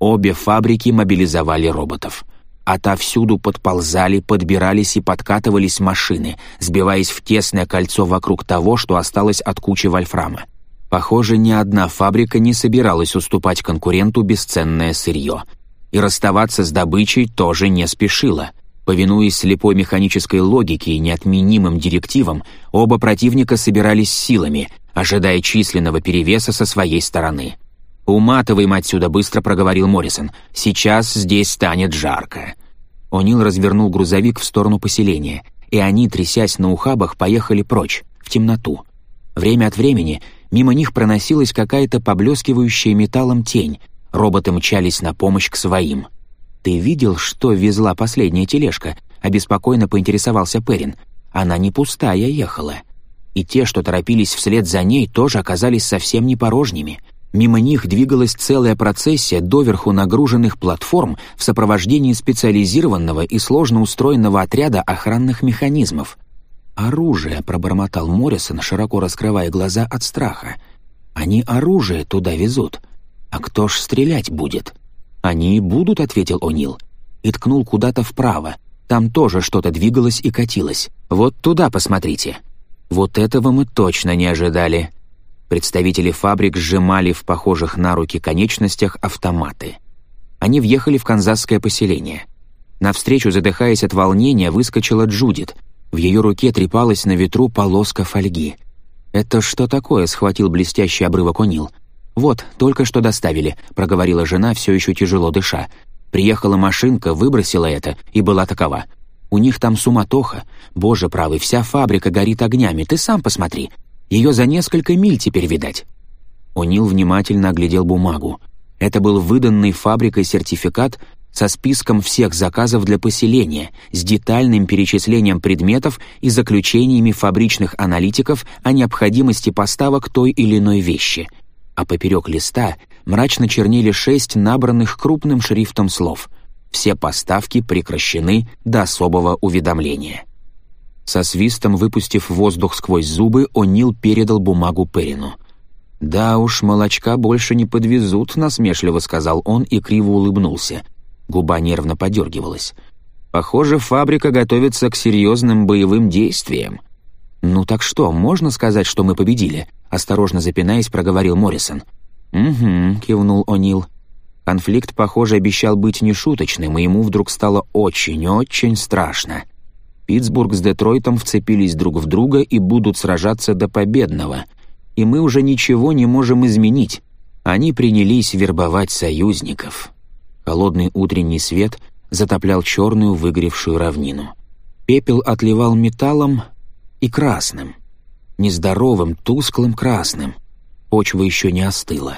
Обе фабрики мобилизовали роботов. Отовсюду подползали, подбирались и подкатывались машины, сбиваясь в тесное кольцо вокруг того, что осталось от кучи вольфрама. Похоже, ни одна фабрика не собиралась уступать конкуренту бесценное сырье. И расставаться с добычей тоже не спешила. Повинуясь слепой механической логике и неотменимым директивам, оба противника собирались силами, ожидая численного перевеса со своей стороны — «Уматываем отсюда», — быстро проговорил Моррисон. «Сейчас здесь станет жарко». О'Нил развернул грузовик в сторону поселения, и они, трясясь на ухабах, поехали прочь, в темноту. Время от времени мимо них проносилась какая-то поблескивающая металлом тень. Роботы мчались на помощь к своим. «Ты видел, что везла последняя тележка?» — обеспокоенно поинтересовался Перин. «Она не пустая ехала». И те, что торопились вслед за ней, тоже оказались совсем не порожними — Мимо них двигалась целая процессия доверху нагруженных платформ в сопровождении специализированного и сложно устроенного отряда охранных механизмов. «Оружие», — пробормотал Моррисон, широко раскрывая глаза от страха. «Они оружие туда везут. А кто ж стрелять будет?» «Они и будут», — ответил О'Нил. И ткнул куда-то вправо. Там тоже что-то двигалось и катилось. «Вот туда посмотрите». «Вот этого мы точно не ожидали», Представители фабрик сжимали в похожих на руки конечностях автоматы. Они въехали в канзасское поселение. Навстречу, задыхаясь от волнения, выскочила Джудит. В ее руке трепалась на ветру полоска фольги. «Это что такое?» — схватил блестящий обрывок Онил. «Вот, только что доставили», — проговорила жена, все еще тяжело дыша. «Приехала машинка, выбросила это, и была такова. У них там суматоха. Боже правый, вся фабрика горит огнями, ты сам посмотри. Ее за несколько миль теперь видать». Унил внимательно оглядел бумагу. Это был выданный фабрикой сертификат со списком всех заказов для поселения, с детальным перечислением предметов и заключениями фабричных аналитиков о необходимости поставок той или иной вещи. А поперек листа мрачно чернили шесть набранных крупным шрифтом слов. Все поставки прекращены до особого уведомления. Со свистом выпустив воздух сквозь зубы, О'Нил передал бумагу Перину. «Да уж, молочка больше не подвезут», — насмешливо сказал он и криво улыбнулся. Губа нервно подергивалась. «Похоже, фабрика готовится к серьезным боевым действиям». «Ну так что, можно сказать, что мы победили?» — осторожно запинаясь, проговорил Моррисон. «Угу», — кивнул О'Нил. Конфликт, похоже, обещал быть нешуточным, и ему вдруг стало очень-очень страшно. Питтсбург с Детройтом вцепились друг в друга и будут сражаться до победного. И мы уже ничего не можем изменить. Они принялись вербовать союзников. Холодный утренний свет затоплял черную выгоревшую равнину. Пепел отливал металлом и красным. Нездоровым, тусклым красным. Почва еще не остыла.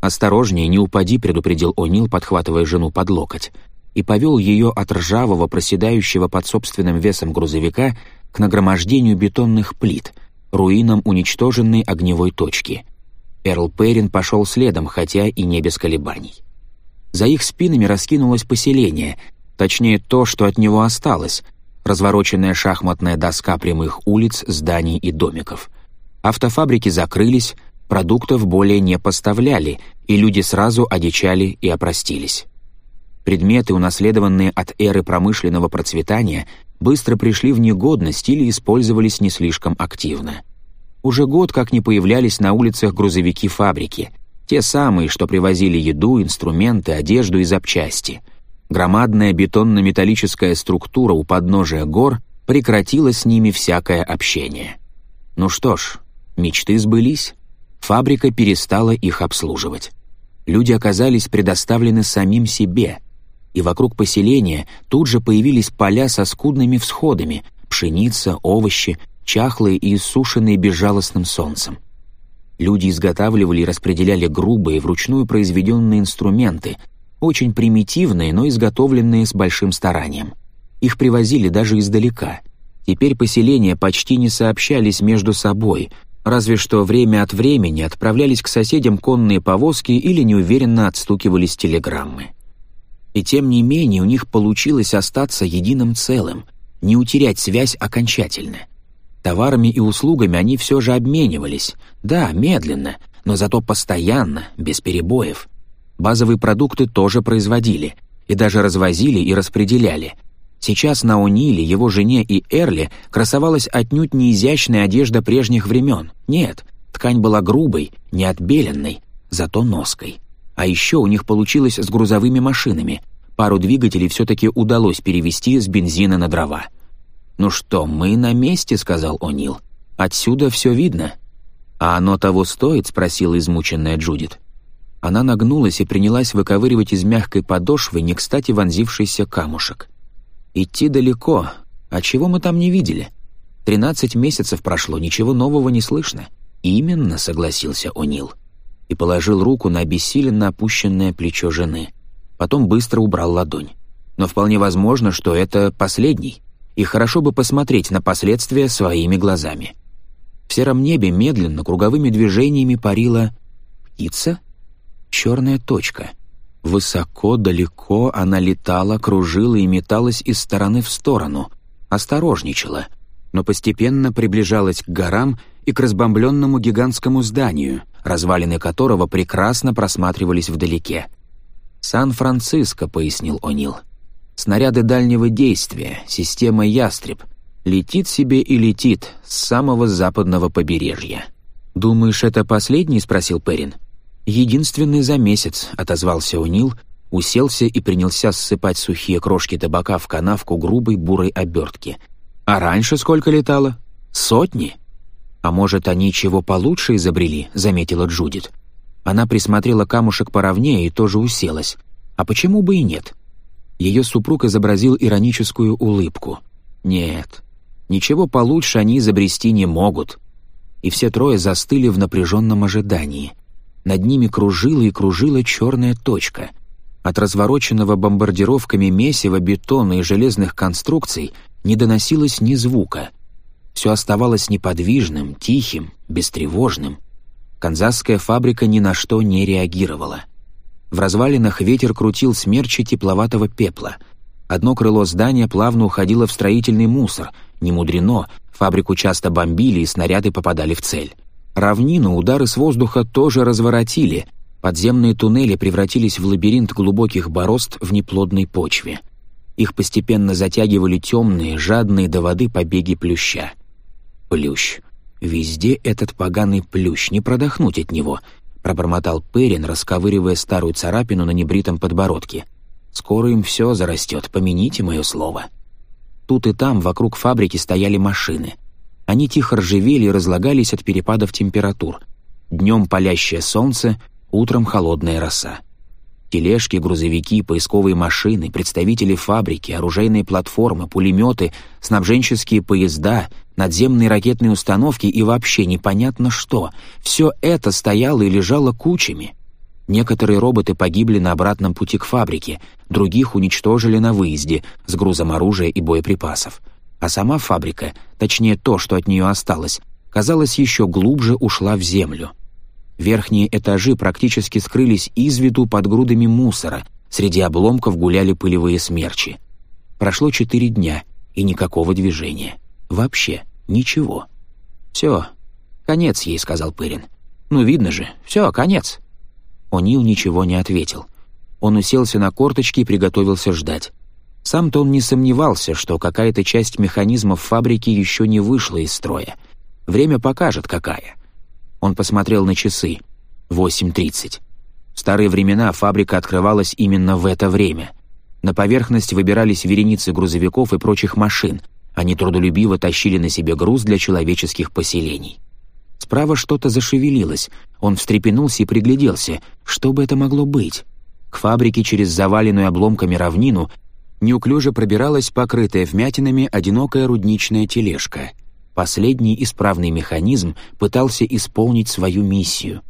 «Осторожнее, не упади», — предупредил О'Нил, подхватывая жену под локоть и повел ее от ржавого, проседающего под собственным весом грузовика к нагромождению бетонных плит, руинам уничтоженной огневой точки. Эрл Перрин пошел следом, хотя и не без колебаний. За их спинами раскинулось поселение, точнее то, что от него осталось, развороченная шахматная доска прямых улиц, зданий и домиков. Автофабрики закрылись, продуктов более не поставляли, и люди сразу одичали и опростились предметы, унаследованные от эры промышленного процветания, быстро пришли в негодность или использовались не слишком активно. Уже год как не появлялись на улицах грузовики-фабрики, те самые, что привозили еду, инструменты, одежду и запчасти. Громадная бетонно-металлическая структура у подножия гор прекратила с ними всякое общение. Ну что ж, мечты сбылись. Фабрика перестала их обслуживать. Люди оказались предоставлены самим себе — и вокруг поселения тут же появились поля со скудными всходами, пшеница, овощи, чахлые и иссушенные безжалостным солнцем. Люди изготавливали и распределяли грубые, вручную произведенные инструменты, очень примитивные, но изготовленные с большим старанием. Их привозили даже издалека. Теперь поселения почти не сообщались между собой, разве что время от времени отправлялись к соседям конные повозки или неуверенно отстукивались телеграммы. И тем не менее у них получилось остаться единым целым, не утерять связь окончательно. Товарами и услугами они все же обменивались, да, медленно, но зато постоянно, без перебоев. Базовые продукты тоже производили, и даже развозили и распределяли. Сейчас на Униле, его жене и Эрле красовалась отнюдь не изящная одежда прежних времен, нет, ткань была грубой, не отбеленной, зато ноской. А еще у них получилось с грузовыми машинами. Пару двигателей все-таки удалось перевести с бензина на дрова. «Ну что, мы на месте», — сказал О'Нил. «Отсюда все видно». «А оно того стоит?» — спросила измученная Джудит. Она нагнулась и принялась выковыривать из мягкой подошвы не кстати вонзившийся камушек. «Идти далеко. А чего мы там не видели? Тринадцать месяцев прошло, ничего нового не слышно». «Именно», — согласился О'Нил и положил руку на бессиленно опущенное плечо жены. Потом быстро убрал ладонь. Но вполне возможно, что это последний, и хорошо бы посмотреть на последствия своими глазами. В сером небе медленно круговыми движениями парила птица, черная точка. Высоко, далеко она летала, кружила и металась из стороны в сторону, осторожничала, но постепенно приближалась к горам — и к разбомбленному гигантскому зданию, развалины которого прекрасно просматривались вдалеке. «Сан-Франциско», — пояснил О'Нил. «Снаряды дальнего действия, система «Ястреб». Летит себе и летит с самого западного побережья». «Думаешь, это последний?» — спросил Перин. «Единственный за месяц», — отозвался О'Нил, уселся и принялся ссыпать сухие крошки табака в канавку грубой бурой обертки. «А раньше сколько летало? Сотни?» «А может, они чего получше изобрели?» — заметила Джудит. Она присмотрела камушек поровнее и тоже уселась. «А почему бы и нет?» Ее супруг изобразил ироническую улыбку. «Нет, ничего получше они изобрести не могут». И все трое застыли в напряженном ожидании. Над ними кружила и кружила черная точка. От развороченного бомбардировками месива бетона и железных конструкций не доносилось ни звука — все оставалось неподвижным, тихим, бестревожным. Канзасская фабрика ни на что не реагировала. В развалинах ветер крутил смерчи тепловатого пепла. Одно крыло здания плавно уходило в строительный мусор. Не мудрено, фабрику часто бомбили и снаряды попадали в цель. Равнину удары с воздуха тоже разворотили. Подземные туннели превратились в лабиринт глубоких борозд в неплодной почве. Их постепенно затягивали темные, жадные до воды побеги плюща плющ. Везде этот поганый плющ, не продохнуть от него», — пробормотал Перин, расковыривая старую царапину на небритом подбородке. «Скоро им все зарастет, помяните мое слово». Тут и там вокруг фабрики стояли машины. Они тихо ржавели и разлагались от перепадов температур. Днем палящее солнце, утром холодная роса. Тележки, грузовики, поисковые машины, представители фабрики, оружейные платформы, пулеметы, снабженческие поезда, надземные ракетные установки и вообще непонятно что. Все это стояло и лежало кучами. Некоторые роботы погибли на обратном пути к фабрике, других уничтожили на выезде с грузом оружия и боеприпасов. А сама фабрика, точнее то, что от нее осталось, казалось, еще глубже ушла в землю — Верхние этажи практически скрылись из виду под грудами мусора, среди обломков гуляли пылевые смерчи. Прошло четыре дня, и никакого движения. Вообще ничего. «Все, конец ей», — сказал Пырин. «Ну, видно же, все, конец». Онил ничего не ответил. Он уселся на корточки и приготовился ждать. Сам-то он не сомневался, что какая-то часть механизмов фабрики еще не вышла из строя. Время покажет, какая — он посмотрел на часы. 8.30. В старые времена фабрика открывалась именно в это время. На поверхность выбирались вереницы грузовиков и прочих машин. Они трудолюбиво тащили на себе груз для человеческих поселений. Справа что-то зашевелилось. Он встрепенулся и пригляделся. Что бы это могло быть? К фабрике через заваленную обломками равнину неуклюже пробиралась покрытая вмятинами одинокая рудничная тележка — Последний исправный механизм пытался исполнить свою миссию.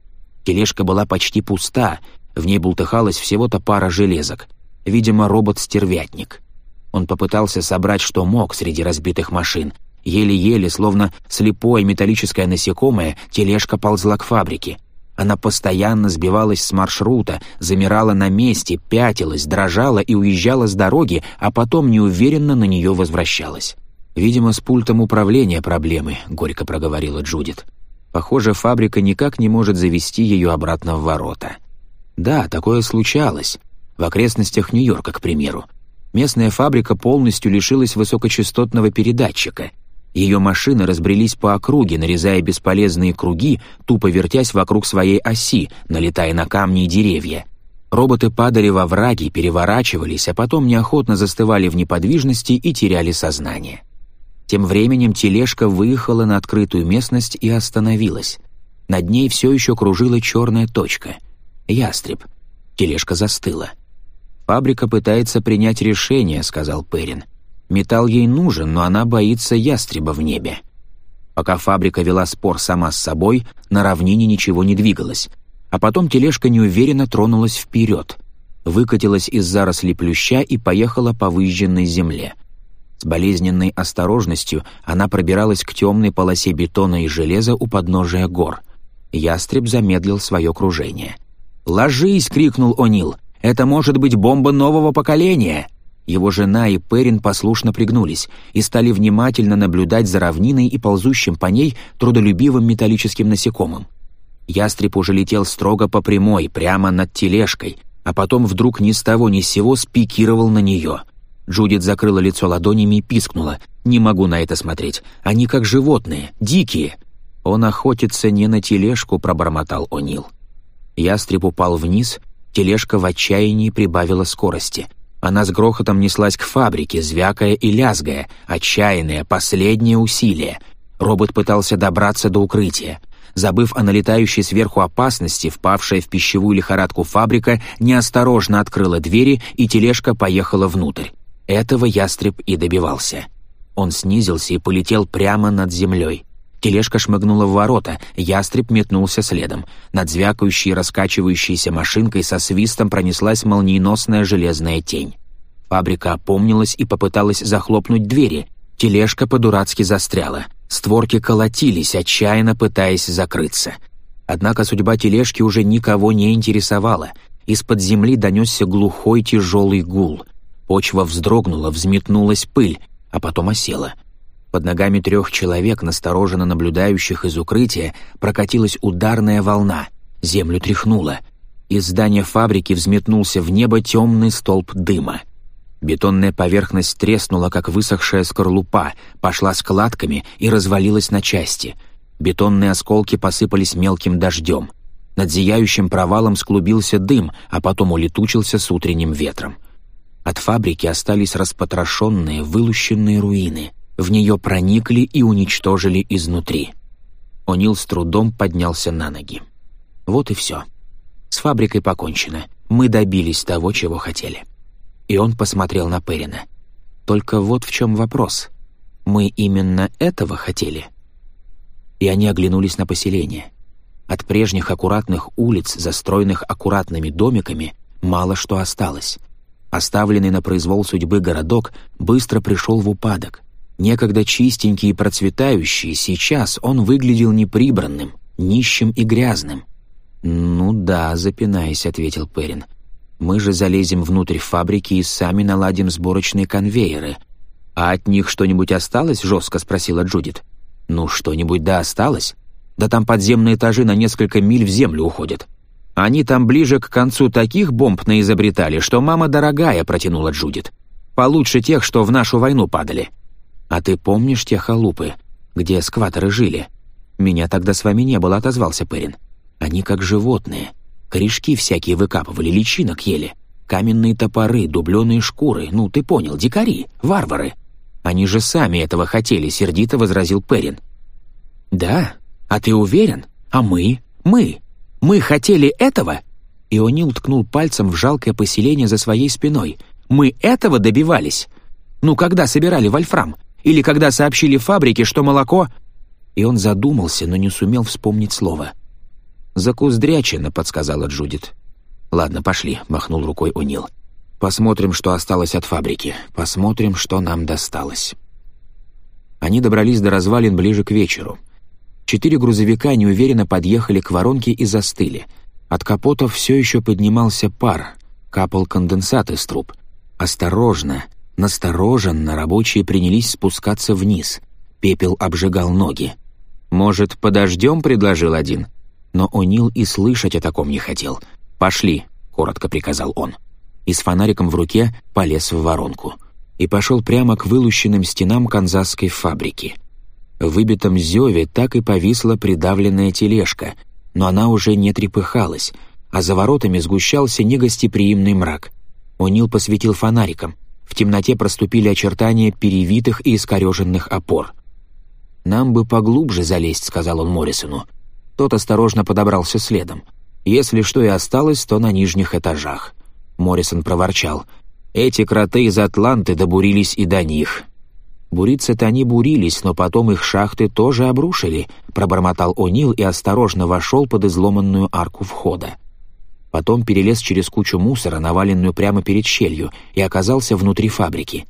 Тележка была почти пуста, в ней бултыхалась всего-то пара железок. Видимо, робот-стервятник. Он попытался собрать, что мог среди разбитых машин. Еле-еле, словно слепое металлическое насекомое, тележка ползла к фабрике. Она постоянно сбивалась с маршрута, замирала на месте, пятилась, дрожала и уезжала с дороги, а потом неуверенно на нее возвращалась. «Видимо, с пультом управления проблемы», — горько проговорила Джудит. «Похоже, фабрика никак не может завести ее обратно в ворота». «Да, такое случалось. В окрестностях Нью-Йорка, к примеру. Местная фабрика полностью лишилась высокочастотного передатчика. Ее машины разбрелись по округе, нарезая бесполезные круги, тупо вертясь вокруг своей оси, налетая на камни и деревья». Роботы падали во враги, переворачивались, а потом неохотно застывали в неподвижности и теряли сознание. Тем временем тележка выехала на открытую местность и остановилась. Над ней все еще кружила черная точка. Ястреб. Тележка застыла. «Фабрика пытается принять решение», — сказал Перин. «Металл ей нужен, но она боится ястреба в небе». Пока фабрика вела спор сама с собой, на равнине ничего не двигалось. А потом тележка неуверенно тронулась вперед, выкатилась из заросли плюща и поехала по выжженной земле — с болезненной осторожностью она пробиралась к темной полосе бетона и железа у подножия гор. Ястреб замедлил свое кружение. «Ложись!» — крикнул О'Нил. «Это может быть бомба нового поколения!» Его жена и Перин послушно пригнулись и стали внимательно наблюдать за равниной и ползущим по ней трудолюбивым металлическим насекомым. Ястреб уже летел строго по прямой, прямо над тележкой, а потом вдруг ни с того ни с сего спикировал на нее. Джудит закрыла лицо ладонями и пискнула. «Не могу на это смотреть. Они как животные, дикие». «Он охотится не на тележку», — пробормотал О'Нил. Ястреб упал вниз, тележка в отчаянии прибавила скорости. Она с грохотом неслась к фабрике, звякая и лязгая, отчаянное, последнее усилие. Робот пытался добраться до укрытия. Забыв о налетающей сверху опасности, впавшая в пищевую лихорадку фабрика неосторожно открыла двери, и тележка поехала внутрь. Этого ястреб и добивался. Он снизился и полетел прямо над землей. Тележка шмыгнула в ворота, ястреб метнулся следом. Над звякающей и раскачивающейся машинкой со свистом пронеслась молниеносная железная тень. Фабрика опомнилась и попыталась захлопнуть двери. Тележка по-дурацки застряла. Створки колотились, отчаянно пытаясь закрыться. Однако судьба тележки уже никого не интересовала. Из-под земли донесся глухой тяжелый гул. Почва вздрогнула, взметнулась пыль, а потом осела. Под ногами трех человек, настороженно наблюдающих из укрытия, прокатилась ударная волна. Землю тряхнуло. Из здания фабрики взметнулся в небо темный столб дыма. Бетонная поверхность треснула, как высохшая скорлупа, пошла складками и развалилась на части. Бетонные осколки посыпались мелким дождем. Над зияющим провалом склубился дым, а потом улетучился с утренним ветром. От фабрики остались распотрошенные, вылущенные руины. В нее проникли и уничтожили изнутри. Онил с трудом поднялся на ноги. Вот и все. С фабрикой покончено. Мы добились того, чего хотели. И он посмотрел на Перина. Только вот в чем вопрос. Мы именно этого хотели? И они оглянулись на поселение. От прежних аккуратных улиц, застроенных аккуратными домиками, мало что осталось — Оставленный на произвол судьбы городок быстро пришел в упадок. Некогда чистенький и процветающий, сейчас он выглядел неприбранным, нищим и грязным. «Ну да», — запинаясь, — ответил Перин. «Мы же залезем внутрь фабрики и сами наладим сборочные конвейеры». «А от них что-нибудь осталось?» — жестко спросила Джудит. «Ну, что-нибудь да осталось. Да там подземные этажи на несколько миль в землю уходят. Они там ближе к концу таких бомб наизобретали, что мама дорогая протянула Джудит. Получше тех, что в нашу войну падали. А ты помнишь те халупы, где скваторы жили? Меня тогда с вами не было, отозвался Перин. Они как животные. Корешки всякие выкапывали, личинок ели. Каменные топоры, дубленые шкуры, ну ты понял, дикари, варвары. Они же сами этого хотели, сердито возразил Перин. Да? А ты уверен? А мы? Мы? Мы хотели этого?» И О'Нил ткнул пальцем в жалкое поселение за своей спиной. «Мы этого добивались? Ну, когда собирали вольфрам? Или когда сообщили фабрике, что молоко...» И он задумался, но не сумел вспомнить слово. «Закуздрячено», — подсказала Джудит. «Ладно, пошли», — махнул рукой Унил. «Посмотрим, что осталось от фабрики. Посмотрим, что нам досталось». Они добрались до развалин ближе к вечеру — Четыре грузовика неуверенно подъехали к воронке и застыли. От капотов все еще поднимался пар, капал конденсат из труб. Осторожно, настороженно рабочие принялись спускаться вниз. Пепел обжигал ноги. «Может, подождем?» — предложил один. Но О'Нил и слышать о таком не хотел. «Пошли», — коротко приказал он. И с фонариком в руке полез в воронку. И пошел прямо к вылущенным стенам канзасской фабрики выбитом зеве так и повисла придавленная тележка, но она уже не трепыхалась, а за воротами сгущался негостеприимный мрак. Унил посветил фонариком. В темноте проступили очертания перевитых и искореженных опор. «Нам бы поглубже залезть», — сказал он Моррисону. Тот осторожно подобрался следом. «Если что и осталось, то на нижних этажах». Моррисон проворчал. «Эти кроты из Атланты добурились и до них». Бурицы-то они бурились, но потом их шахты тоже обрушили», — пробормотал О'Нил и осторожно вошел под изломанную арку входа. Потом перелез через кучу мусора, наваленную прямо перед щелью, и оказался внутри фабрики.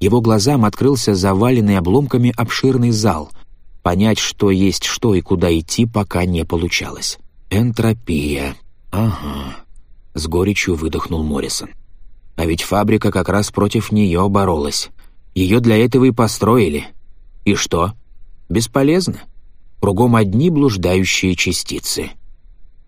Его глазам открылся заваленный обломками обширный зал. Понять, что есть что и куда идти, пока не получалось. «Энтропия. Ага», — с горечью выдохнул Моррисон. «А ведь фабрика как раз против нее боролась». Ее для этого и построили. И что? Бесполезно. Кругом одни блуждающие частицы.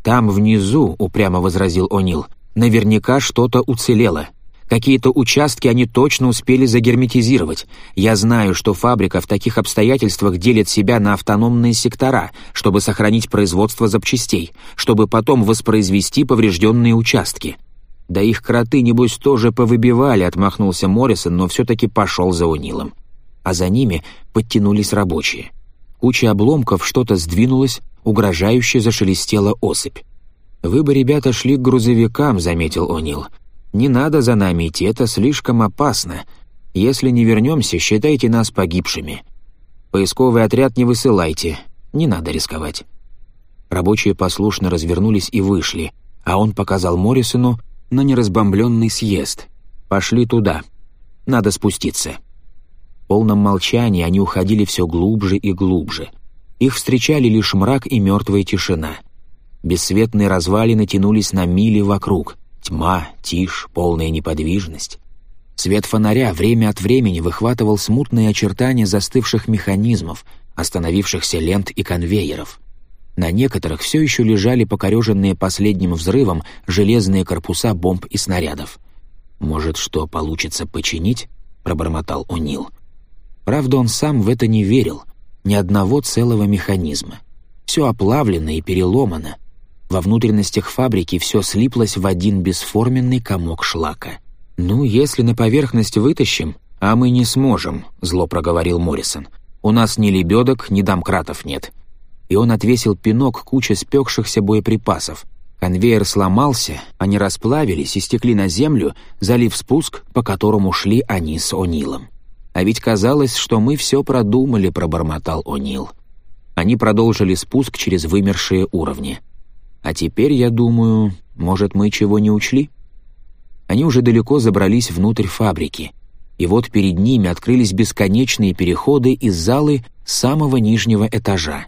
«Там внизу», — упрямо возразил О'Нил, — «наверняка что-то уцелело. Какие-то участки они точно успели загерметизировать. Я знаю, что фабрика в таких обстоятельствах делит себя на автономные сектора, чтобы сохранить производство запчастей, чтобы потом воспроизвести поврежденные участки». «Да их кроты, небось, тоже повыбивали», — отмахнулся Моррисон, но все-таки пошел за унилом. А за ними подтянулись рабочие. Куча обломков что-то сдвинулась, угрожающе зашелестела осыпь. «Вы бы, ребята, шли к грузовикам», — заметил Онил. «Не надо за нами идти, это слишком опасно. Если не вернемся, считайте нас погибшими. Поисковый отряд не высылайте, не надо рисковать». Рабочие послушно развернулись и вышли, а он показал Моррисону, на неразбомбленный съезд. Пошли туда. Надо спуститься». В полном молчании они уходили все глубже и глубже. Их встречали лишь мрак и мертвая тишина. Бесцветные развалины тянулись на мили вокруг. Тьма, тишь, полная неподвижность. Свет фонаря время от времени выхватывал смутные очертания застывших механизмов, остановившихся лент и конвейеров — на некоторых все еще лежали покореженные последним взрывом железные корпуса бомб и снарядов. «Может, что получится починить?» — пробормотал Унил. Правда, он сам в это не верил. Ни одного целого механизма. Все оплавлено и переломано. Во внутренностях фабрики все слиплось в один бесформенный комок шлака. «Ну, если на поверхность вытащим, а мы не сможем», — зло проговорил Моррисон. «У нас ни лебедок, ни домкратов нет и он отвесил пинок куче спекшихся боеприпасов. Конвейер сломался, они расплавились и стекли на землю, залив спуск, по которому шли они с О'Нилом. «А ведь казалось, что мы все продумали», — пробормотал О'Нил. Они продолжили спуск через вымершие уровни. «А теперь, я думаю, может, мы чего не учли?» Они уже далеко забрались внутрь фабрики — и вот перед ними открылись бесконечные переходы из залы самого нижнего этажа.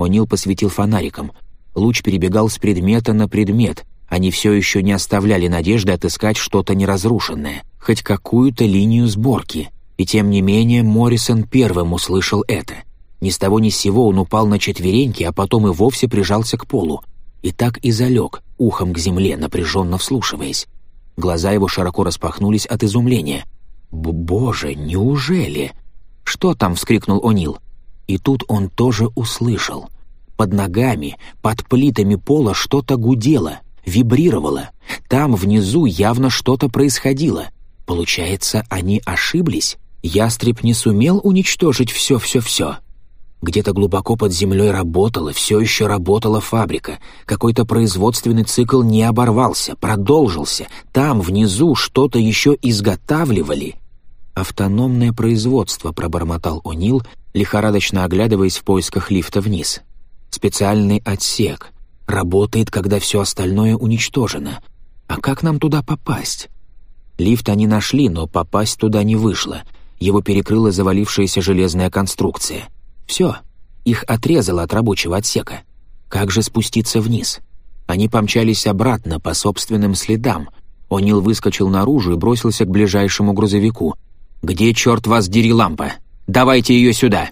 О'Нил посветил фонариком. Луч перебегал с предмета на предмет. Они все еще не оставляли надежды отыскать что-то неразрушенное, хоть какую-то линию сборки. И тем не менее Моррисон первым услышал это. Ни с того ни с сего он упал на четвереньки, а потом и вовсе прижался к полу. И так и залег, ухом к земле, напряженно вслушиваясь. Глаза его широко распахнулись от изумления. «Боже, неужели?» «Что там?» — вскрикнул О'Нил. И тут он тоже услышал. Под ногами, под плитами пола что-то гудело, вибрировало. Там внизу явно что-то происходило. Получается, они ошиблись? Ястреб не сумел уничтожить все-все-все. Где-то глубоко под землей работала, все еще работала фабрика. Какой-то производственный цикл не оборвался, продолжился. Там, внизу, что-то еще изготавливали. «Автономное производство», — пробормотал Унил, лихорадочно оглядываясь в поисках лифта вниз. «Специальный отсек. Работает, когда все остальное уничтожено. А как нам туда попасть?» Лифт они нашли, но попасть туда не вышло. Его перекрыла завалившаяся железная конструкция. Все. Их отрезало от рабочего отсека. Как же спуститься вниз? Они помчались обратно по собственным следам. О'Нил выскочил наружу и бросился к ближайшему грузовику — «Где, черт вас, дери лампа? Давайте ее сюда!»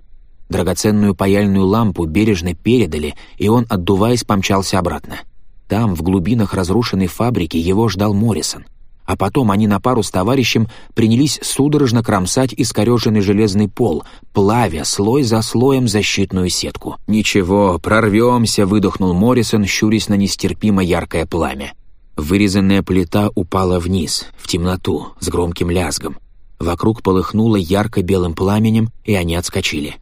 Драгоценную паяльную лампу бережно передали, и он, отдуваясь, помчался обратно. Там, в глубинах разрушенной фабрики, его ждал Моррисон. А потом они на пару с товарищем принялись судорожно кромсать искореженный железный пол, плавя слой за слоем защитную сетку. «Ничего, прорвемся», — выдохнул Моррисон, щурясь на нестерпимо яркое пламя. Вырезанная плита упала вниз, в темноту, с громким лязгом. Вокруг полыхнуло ярко-белым пламенем, и они отскочили.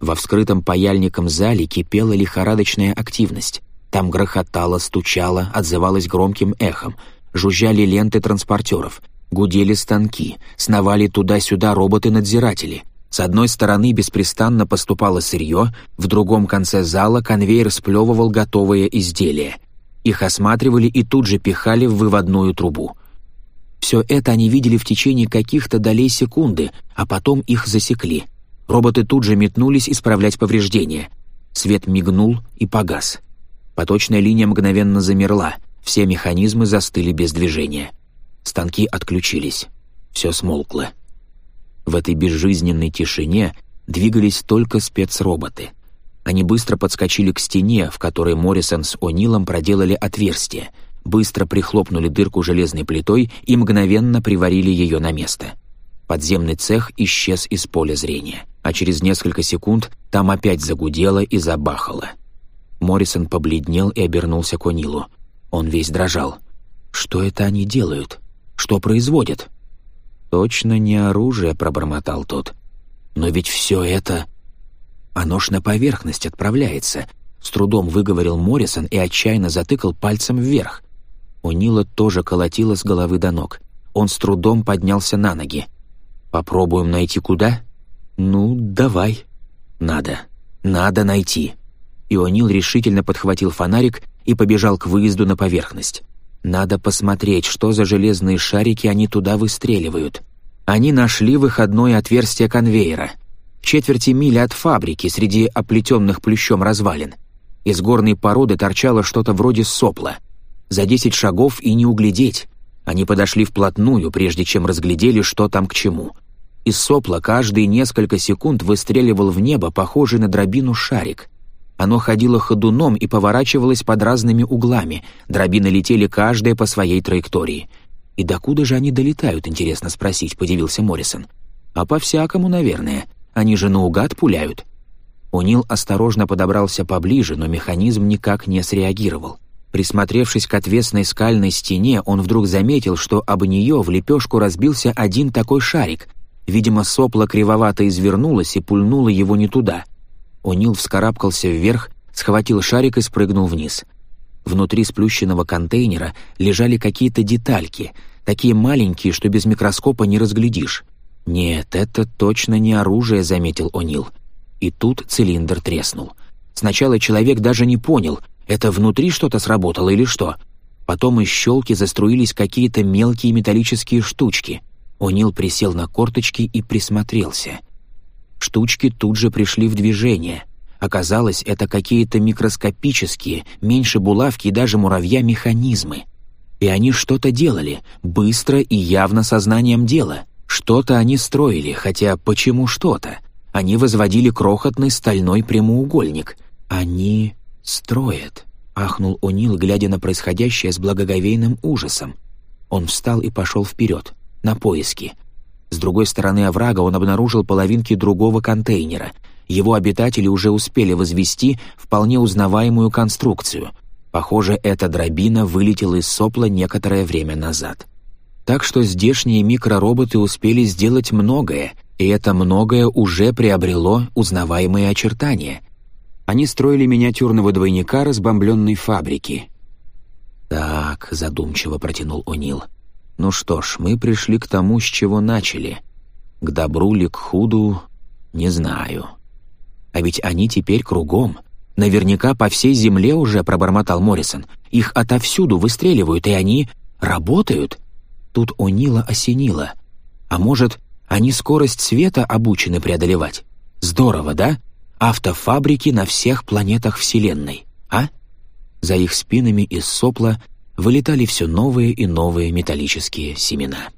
Во вскрытом паяльником зале кипела лихорадочная активность. Там грохотало, стучало, отзывалось громким эхом, жужжали ленты транспортеров, гудели станки, сновали туда-сюда роботы-надзиратели. С одной стороны беспрестанно поступало сырье, в другом конце зала конвейер сплевывал готовые изделия. Их осматривали и тут же пихали в выводную трубу. Все это они видели в течение каких-то долей секунды, а потом их засекли. Роботы тут же метнулись исправлять повреждения. Свет мигнул и погас. Поточная линия мгновенно замерла, все механизмы застыли без движения. Станки отключились. Все смолкло. В этой безжизненной тишине двигались только спецроботы. Они быстро подскочили к стене, в которой Моррисон с О'Нилом проделали отверстие — быстро прихлопнули дырку железной плитой и мгновенно приварили ее на место. Подземный цех исчез из поля зрения, а через несколько секунд там опять загудело и забахало. Моррисон побледнел и обернулся к Онилу. Он весь дрожал. «Что это они делают? Что производят?» «Точно не оружие», — пробормотал тот. «Но ведь все это...» «Оно ж на поверхность отправляется», — с трудом выговорил Моррисон и отчаянно затыкал пальцем вверх. У Нила тоже колотило с головы до ног. Он с трудом поднялся на ноги. «Попробуем найти куда?» «Ну, давай». «Надо. Надо найти». И О'Нил решительно подхватил фонарик и побежал к выезду на поверхность. «Надо посмотреть, что за железные шарики они туда выстреливают». Они нашли выходное отверстие конвейера. В четверти мили от фабрики, среди оплетенных плющом развалин. Из горной породы торчало что-то вроде сопла — за десять шагов и не углядеть. Они подошли вплотную, прежде чем разглядели, что там к чему. Из сопла каждые несколько секунд выстреливал в небо, похожий на дробину, шарик. Оно ходило ходуном и поворачивалось под разными углами. Дробины летели каждая по своей траектории. «И докуда же они долетают, интересно спросить», — подивился Моррисон. «А по-всякому, наверное. Они же наугад пуляют». Унил осторожно подобрался поближе, но механизм никак не среагировал. Присмотревшись к отвесной скальной стене, он вдруг заметил, что об нее в лепешку разбился один такой шарик. Видимо, сопло кривовато извернулось и пульнуло его не туда. Онил вскарабкался вверх, схватил шарик и спрыгнул вниз. Внутри сплющенного контейнера лежали какие-то детальки, такие маленькие, что без микроскопа не разглядишь. «Нет, это точно не оружие», — заметил Онил. И тут цилиндр треснул. Сначала человек даже не понял, это внутри что-то сработало или что? Потом из щелки заструились какие-то мелкие металлические штучки. Онил присел на корточки и присмотрелся. Штучки тут же пришли в движение. Оказалось, это какие-то микроскопические, меньше булавки и даже муравья механизмы. И они что-то делали, быстро и явно сознанием дела. Что-то они строили, хотя почему что-то? Они возводили крохотный стальной прямоугольник. Они «Строят!» — ахнул Унил, глядя на происходящее с благоговейным ужасом. Он встал и пошел вперед, на поиски. С другой стороны оврага он обнаружил половинки другого контейнера. Его обитатели уже успели возвести вполне узнаваемую конструкцию. Похоже, эта дробина вылетела из сопла некоторое время назад. Так что здешние микророботы успели сделать многое, и это многое уже приобрело узнаваемые очертания — они строили миниатюрного двойника разбомбленной фабрики. «Так», — задумчиво протянул О'Нил. «Ну что ж, мы пришли к тому, с чего начали. К добру ли, к худу, не знаю. А ведь они теперь кругом. Наверняка по всей земле уже, — пробормотал Моррисон. Их отовсюду выстреливают, и они работают». Тут О'Нила осенило. «А может, они скорость света обучены преодолевать? Здорово, да?» автофабрики на всех планетах Вселенной, а? За их спинами из сопла вылетали все новые и новые металлические семена.